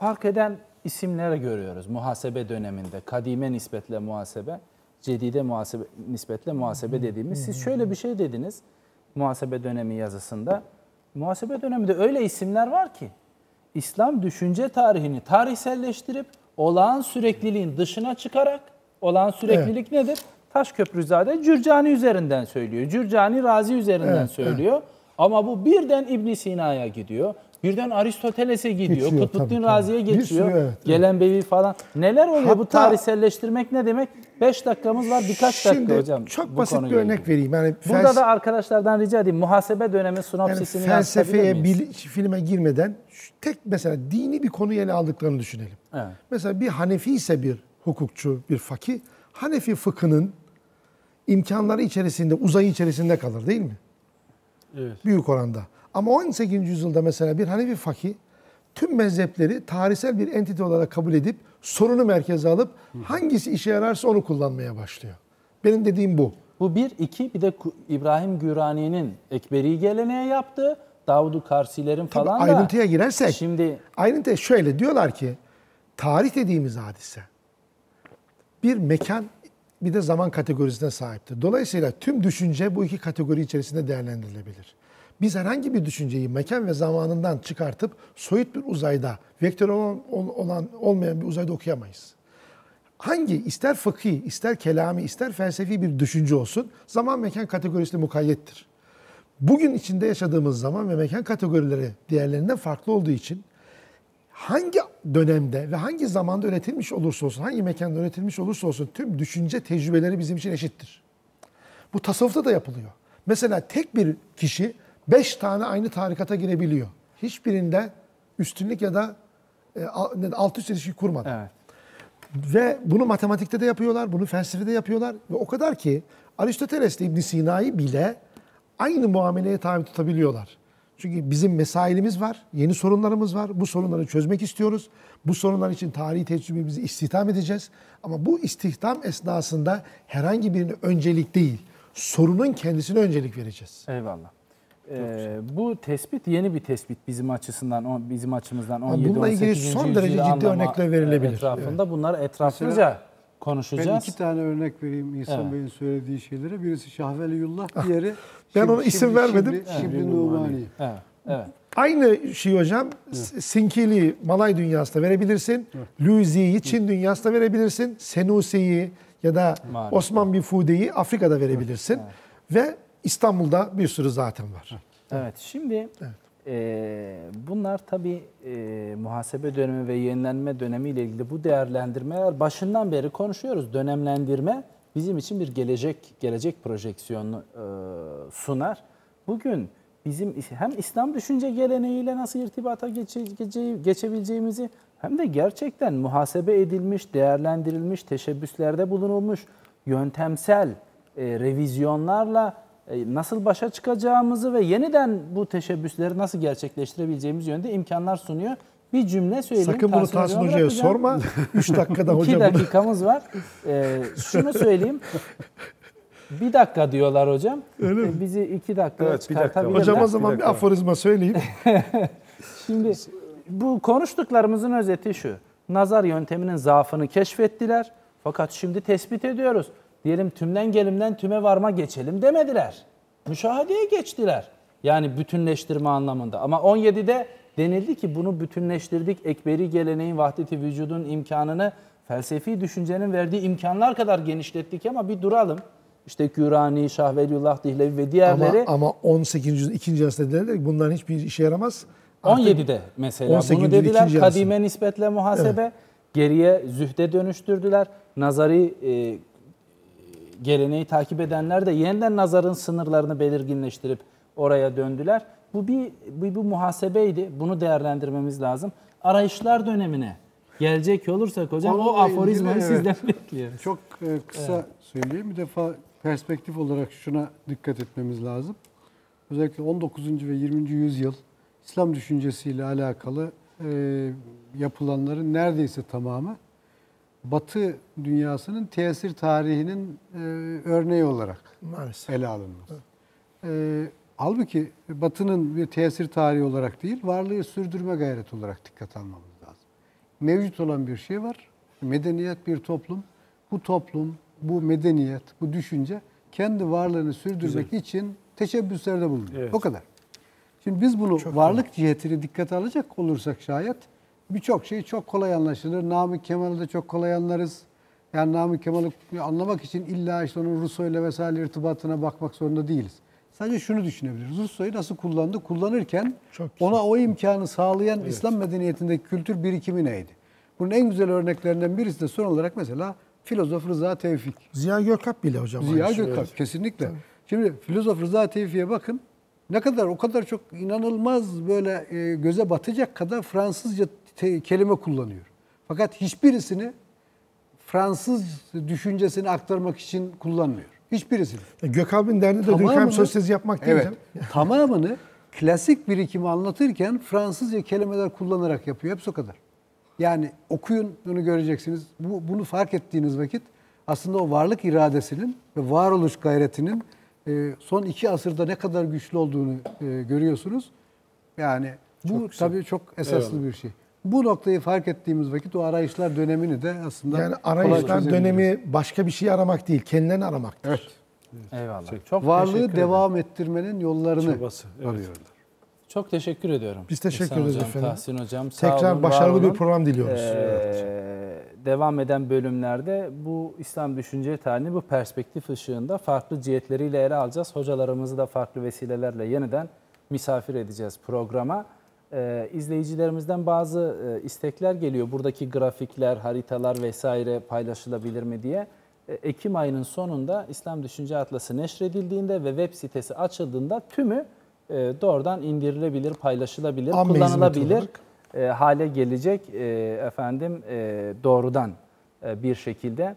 A: fark eden isimlere görüyoruz. Muhasebe döneminde kadime nispetle muhasebe, cedide muhasebe nispetle muhasebe dediğimiz. Siz şöyle bir şey dediniz muhasebe dönemi yazısında. Muhasebe döneminde öyle isimler var ki İslam düşünce tarihini tarihselleştirip olağan sürekliliğin dışına çıkarak olağan süreklilik nedir? Taşköprüzade Cürcani üzerinden söylüyor. Cürcani Razi üzerinden
B: Evet,
A: söylüyor. Ama bu birden İbn Sina'ya gidiyor. Birden Aristoteles'e gidiyor.
B: Geçiyor,
A: Kutbuddin. Razi'ye geçiyor.
B: sürü, evet,
A: Gelen Beyi falan. Neler oluyor bu
B: Hatta-
A: tarihselleştirmek ne demek? 5 dakikamız var birkaç dakika
B: Şimdi
A: hocam.
B: çok
A: bu
B: basit bir örnek vereyim. Yani
A: Burada
B: fels-
A: da arkadaşlardan rica edeyim. Muhasebe dönemi
B: yani
A: sinopsisini
B: felsefeye, bil- filme girmeden tek mesela dini bir konuyu ele aldıklarını düşünelim.
A: Evet.
B: Mesela bir Hanefi ise bir hukukçu, bir fakih, Hanefi fıkhının imkanları içerisinde, uzayı içerisinde kalır değil mi?
C: Evet.
B: Büyük oranda. Ama 18. yüzyılda mesela bir Hanefi fakih tüm mezhepleri tarihsel bir entite olarak kabul edip sorunu merkeze alıp hangisi işe yararsa onu kullanmaya başlıyor. Benim dediğim bu.
A: Bu bir, iki bir de İbrahim Gürani'nin Ekberi geleneğe yaptığı, Davud-u Karsilerin
B: Tabii
A: falan da.
B: ayrıntıya girersek,
A: Şimdi
B: ayrıntıya şöyle diyorlar ki, tarih dediğimiz hadise bir mekan bir de zaman kategorisine sahiptir. Dolayısıyla tüm düşünce bu iki kategori içerisinde değerlendirilebilir. Biz herhangi bir düşünceyi mekan ve zamanından çıkartıp soyut bir uzayda, vektör olan, olan olmayan bir uzayda okuyamayız. Hangi ister fıkhi, ister kelami, ister felsefi bir düşünce olsun zaman mekan kategorisine mukayyettir. Bugün içinde yaşadığımız zaman ve mekan kategorileri diğerlerinden farklı olduğu için hangi dönemde ve hangi zamanda üretilmiş olursa olsun, hangi mekanda üretilmiş olursa olsun tüm düşünce tecrübeleri bizim için eşittir. Bu tasavvufta da yapılıyor. Mesela tek bir kişi beş tane aynı tarikata girebiliyor. Hiçbirinde üstünlük ya da e, alt üst ilişki kurmadı.
A: evet.
B: Ve bunu matematikte de yapıyorlar, bunu felsefede yapıyorlar. Ve o kadar ki Aristoteles ile ibn Sina'yı bile aynı muameleye tabi tutabiliyorlar. Çünkü bizim mesailimiz var, yeni sorunlarımız var. Bu sorunları çözmek istiyoruz. Bu sorunlar için tarihi tecrübemizi istihdam edeceğiz. Ama bu istihdam esnasında herhangi birine öncelik değil, sorunun kendisine öncelik vereceğiz.
A: Eyvallah. Ee, bu tespit yeni bir tespit bizim açısından, o- bizim açımızdan 17
B: bununla ilgili
A: 18.
B: son derece ciddi örnekler verilebilir.
A: Etrafında bunları etraflıca
D: Mesela
A: konuşacağız.
D: Ben iki tane örnek vereyim İhsan
A: Evet.
D: Bey'in söylediği şeylere. Birisi Şahveliyullah, diğeri
B: Ben
D: Şib-
B: ona isim
D: Şibli-
B: vermedim.
D: Şibli, Şibli Numani.
A: Evet, evet.
B: Aynı şey hocam Sinkili Malay dünyasında verebilirsin. Luizi'yi Çin dünyasında verebilirsin. Senusi'yi ya da
A: Maalesef.
B: Osman Bifude'yi Afrika'da verebilirsin. Ve İstanbul'da bir sürü zaten var.
A: Evet, şimdi e, bunlar tabii e, muhasebe dönemi ve yenilenme dönemi ile ilgili bu değerlendirmeler başından beri konuşuyoruz. Dönemlendirme bizim için bir gelecek gelecek projeksiyonu e, sunar. Bugün bizim hem İslam düşünce geleneğiyle nasıl irtibata geçe, geçe- geçebileceğimizi hem de gerçekten muhasebe edilmiş, değerlendirilmiş, teşebbüslerde bulunulmuş yöntemsel e, revizyonlarla nasıl başa çıkacağımızı ve yeniden bu teşebbüsleri nasıl gerçekleştirebileceğimiz yönde imkanlar sunuyor. Bir cümle söyleyeyim.
B: Sakın bunu
A: Tahsin
B: Hoca'ya sorma. [laughs] 3 dakikada
A: İki
B: hoca bunu...
A: dakikamız var. Ee, şunu söyleyeyim. Bir dakika diyorlar hocam. Ee, Bizi iki dakika
C: Evet, bir dakika.
A: çıkartabilirler.
B: Hocam o
C: Bir
B: zaman bir
C: dakika.
B: aforizma söyleyeyim. [laughs] [laughs]
A: Şimdi bu konuştuklarımızın özeti şu. Nazar yönteminin zaafını keşfettiler. Fakat şimdi tespit ediyoruz. Diyelim tümden gelimden tüme varma geçelim demediler. Müşahedeye geçtiler. Yani bütünleştirme anlamında. Ama 17'de denildi ki bunu bütünleştirdik. Ekberi geleneğin vahdeti vücudun imkanını felsefi düşüncenin verdiği imkanlar kadar genişlettik ama bir duralım. İşte Gürani, Şahvelullah Dihlevi ve
B: ama,
A: diğerleri
B: ama 18. yüzyıl 2. asırda dediler ki bunların hiçbir işe yaramaz. Artık
A: 17'de mesela
B: 18.
A: bunu dediler. Kadime nispetle muhasebe, geriye zühde dönüştürdüler. Nazari e, geleneği takip edenler de yeniden nazarın sınırlarını belirginleştirip oraya döndüler. Bu bir bu, bu muhasebeydi. Bunu değerlendirmemiz lazım. Arayışlar dönemine gelecek olursak hocam o
D: Onunla ilgili,
A: aforizmayı
D: evet.
A: sizden bekliyoruz.
D: Çok e, kısa söyleyeyim. Bir defa perspektif olarak şuna dikkat etmemiz lazım. Özellikle 19. ve 20. yüzyıl İslam düşüncesiyle alakalı e, yapılanların neredeyse tamamı Batı dünyasının tesir tarihinin e, örneği olarak
B: maalesef.
D: ele alınmaz. E, halbuki Batı'nın bir tesir tarihi olarak değil, varlığı sürdürme gayreti olarak dikkat almamız lazım. Mevcut olan bir şey var. Medeniyet bir toplum. Bu toplum, bu medeniyet, bu düşünce kendi varlığını sürdürmek için teşebbüslerde bulunuyor.
C: Evet.
D: O kadar. Şimdi biz bunu varlık cihetini dikkate alacak olursak şayet birçok şey çok kolay anlaşılır. Namık Kemal'i de çok kolay anlarız. Yani Namık Kemal'i anlamak için illa işte onun Rousseau ile vesaire irtibatına bakmak zorunda değiliz. Sadece şunu düşünebiliriz. Rusya'yı nasıl kullandı? Kullanırken ona o imkanı sağlayan İslam medeniyetindeki kültür birikimi neydi? Bunun en güzel örneklerinden birisi de son olarak mesela filozof Rıza Tevfik.
B: Ziya Gökalp bile hocam.
D: Ziya
B: şey.
D: Gökalp kesinlikle. Şimdi filozof Rıza Tevfik'e bakın. Ne kadar o kadar çok inanılmaz böyle e, göze batacak kadar Fransızca te- kelime kullanıyor. Fakat hiçbirisini Fransız düşüncesini aktarmak için kullanmıyor. Hiçbirisini.
B: E, Gökalp'in derdi de
D: Tamamını-
B: söz tezi yapmak değil.
D: Evet.
B: canım. [laughs]
D: Tamamını klasik birikimi anlatırken Fransızca kelimeler kullanarak yapıyor. Hepsi o kadar. Yani okuyun bunu göreceksiniz. Bu, bunu fark ettiğiniz vakit aslında o varlık iradesinin ve varoluş gayretinin e, son iki asırda ne kadar güçlü olduğunu e, görüyorsunuz. Yani bu tabii çok esaslı bir şey. Bu noktayı fark ettiğimiz vakit o arayışlar dönemini de aslında
B: Yani arayışlar dönemi başka bir şey aramak değil, kendilerini aramaktır.
D: Evet.
A: Eyvallah. Çok
D: Varlığı
A: teşekkür ederim.
D: devam ettirmenin yollarını
C: Çabası, evet.
D: arıyorlar.
A: Çok teşekkür ediyorum.
B: Biz teşekkür
A: İhsan
B: ederiz
A: hocam,
B: efendim.
A: Tahsin hocam. sağ
B: Tekrar
A: olun,
B: başarılı bir program diliyoruz.
A: Ee, devam eden bölümlerde bu İslam düşünce tarihini bu perspektif ışığında farklı cihetleriyle ele alacağız. Hocalarımızı da farklı vesilelerle yeniden misafir edeceğiz programa. Ee, izleyicilerimizden bazı e, istekler geliyor. Buradaki grafikler, haritalar vesaire paylaşılabilir mi diye. E, Ekim ayının sonunda İslam Düşünce Atlası neşredildiğinde ve web sitesi açıldığında tümü e, doğrudan indirilebilir, paylaşılabilir,
B: Amme
A: kullanılabilir e, hale gelecek e, efendim e, doğrudan e, bir şekilde.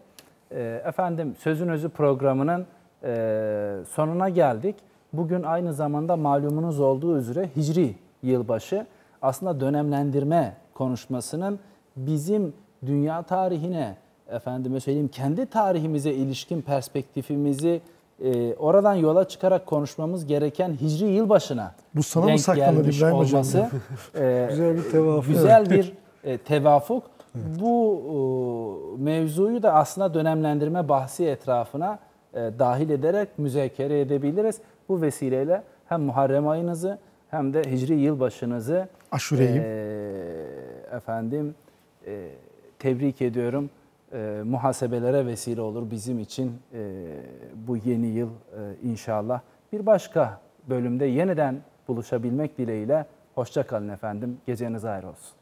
A: E, efendim Sözün Özü programının e, sonuna geldik. Bugün aynı zamanda malumunuz olduğu üzere Hicri yılbaşı aslında dönemlendirme konuşmasının bizim dünya tarihine efendime söyleyeyim kendi tarihimize ilişkin perspektifimizi e, oradan yola çıkarak konuşmamız gereken Hicri yılbaşına
B: Bu sana mı saklanır İbrahim hocam?
A: olması [laughs] e,
D: Güzel bir tevafuk.
A: güzel bir e, tevafuk. Bu e, mevzuyu da aslında dönemlendirme bahsi etrafına e, dahil ederek müzakere edebiliriz. Bu vesileyle hem Muharrem ayınızı hem de Hicri yılbaşınızı
B: Aşure'yi.
A: e, efendim e, tebrik ediyorum. E, muhasebelere vesile olur bizim için e, bu yeni yıl e, inşallah. Bir başka bölümde yeniden buluşabilmek dileğiyle hoşça kalın efendim. Geceniz ayrı olsun.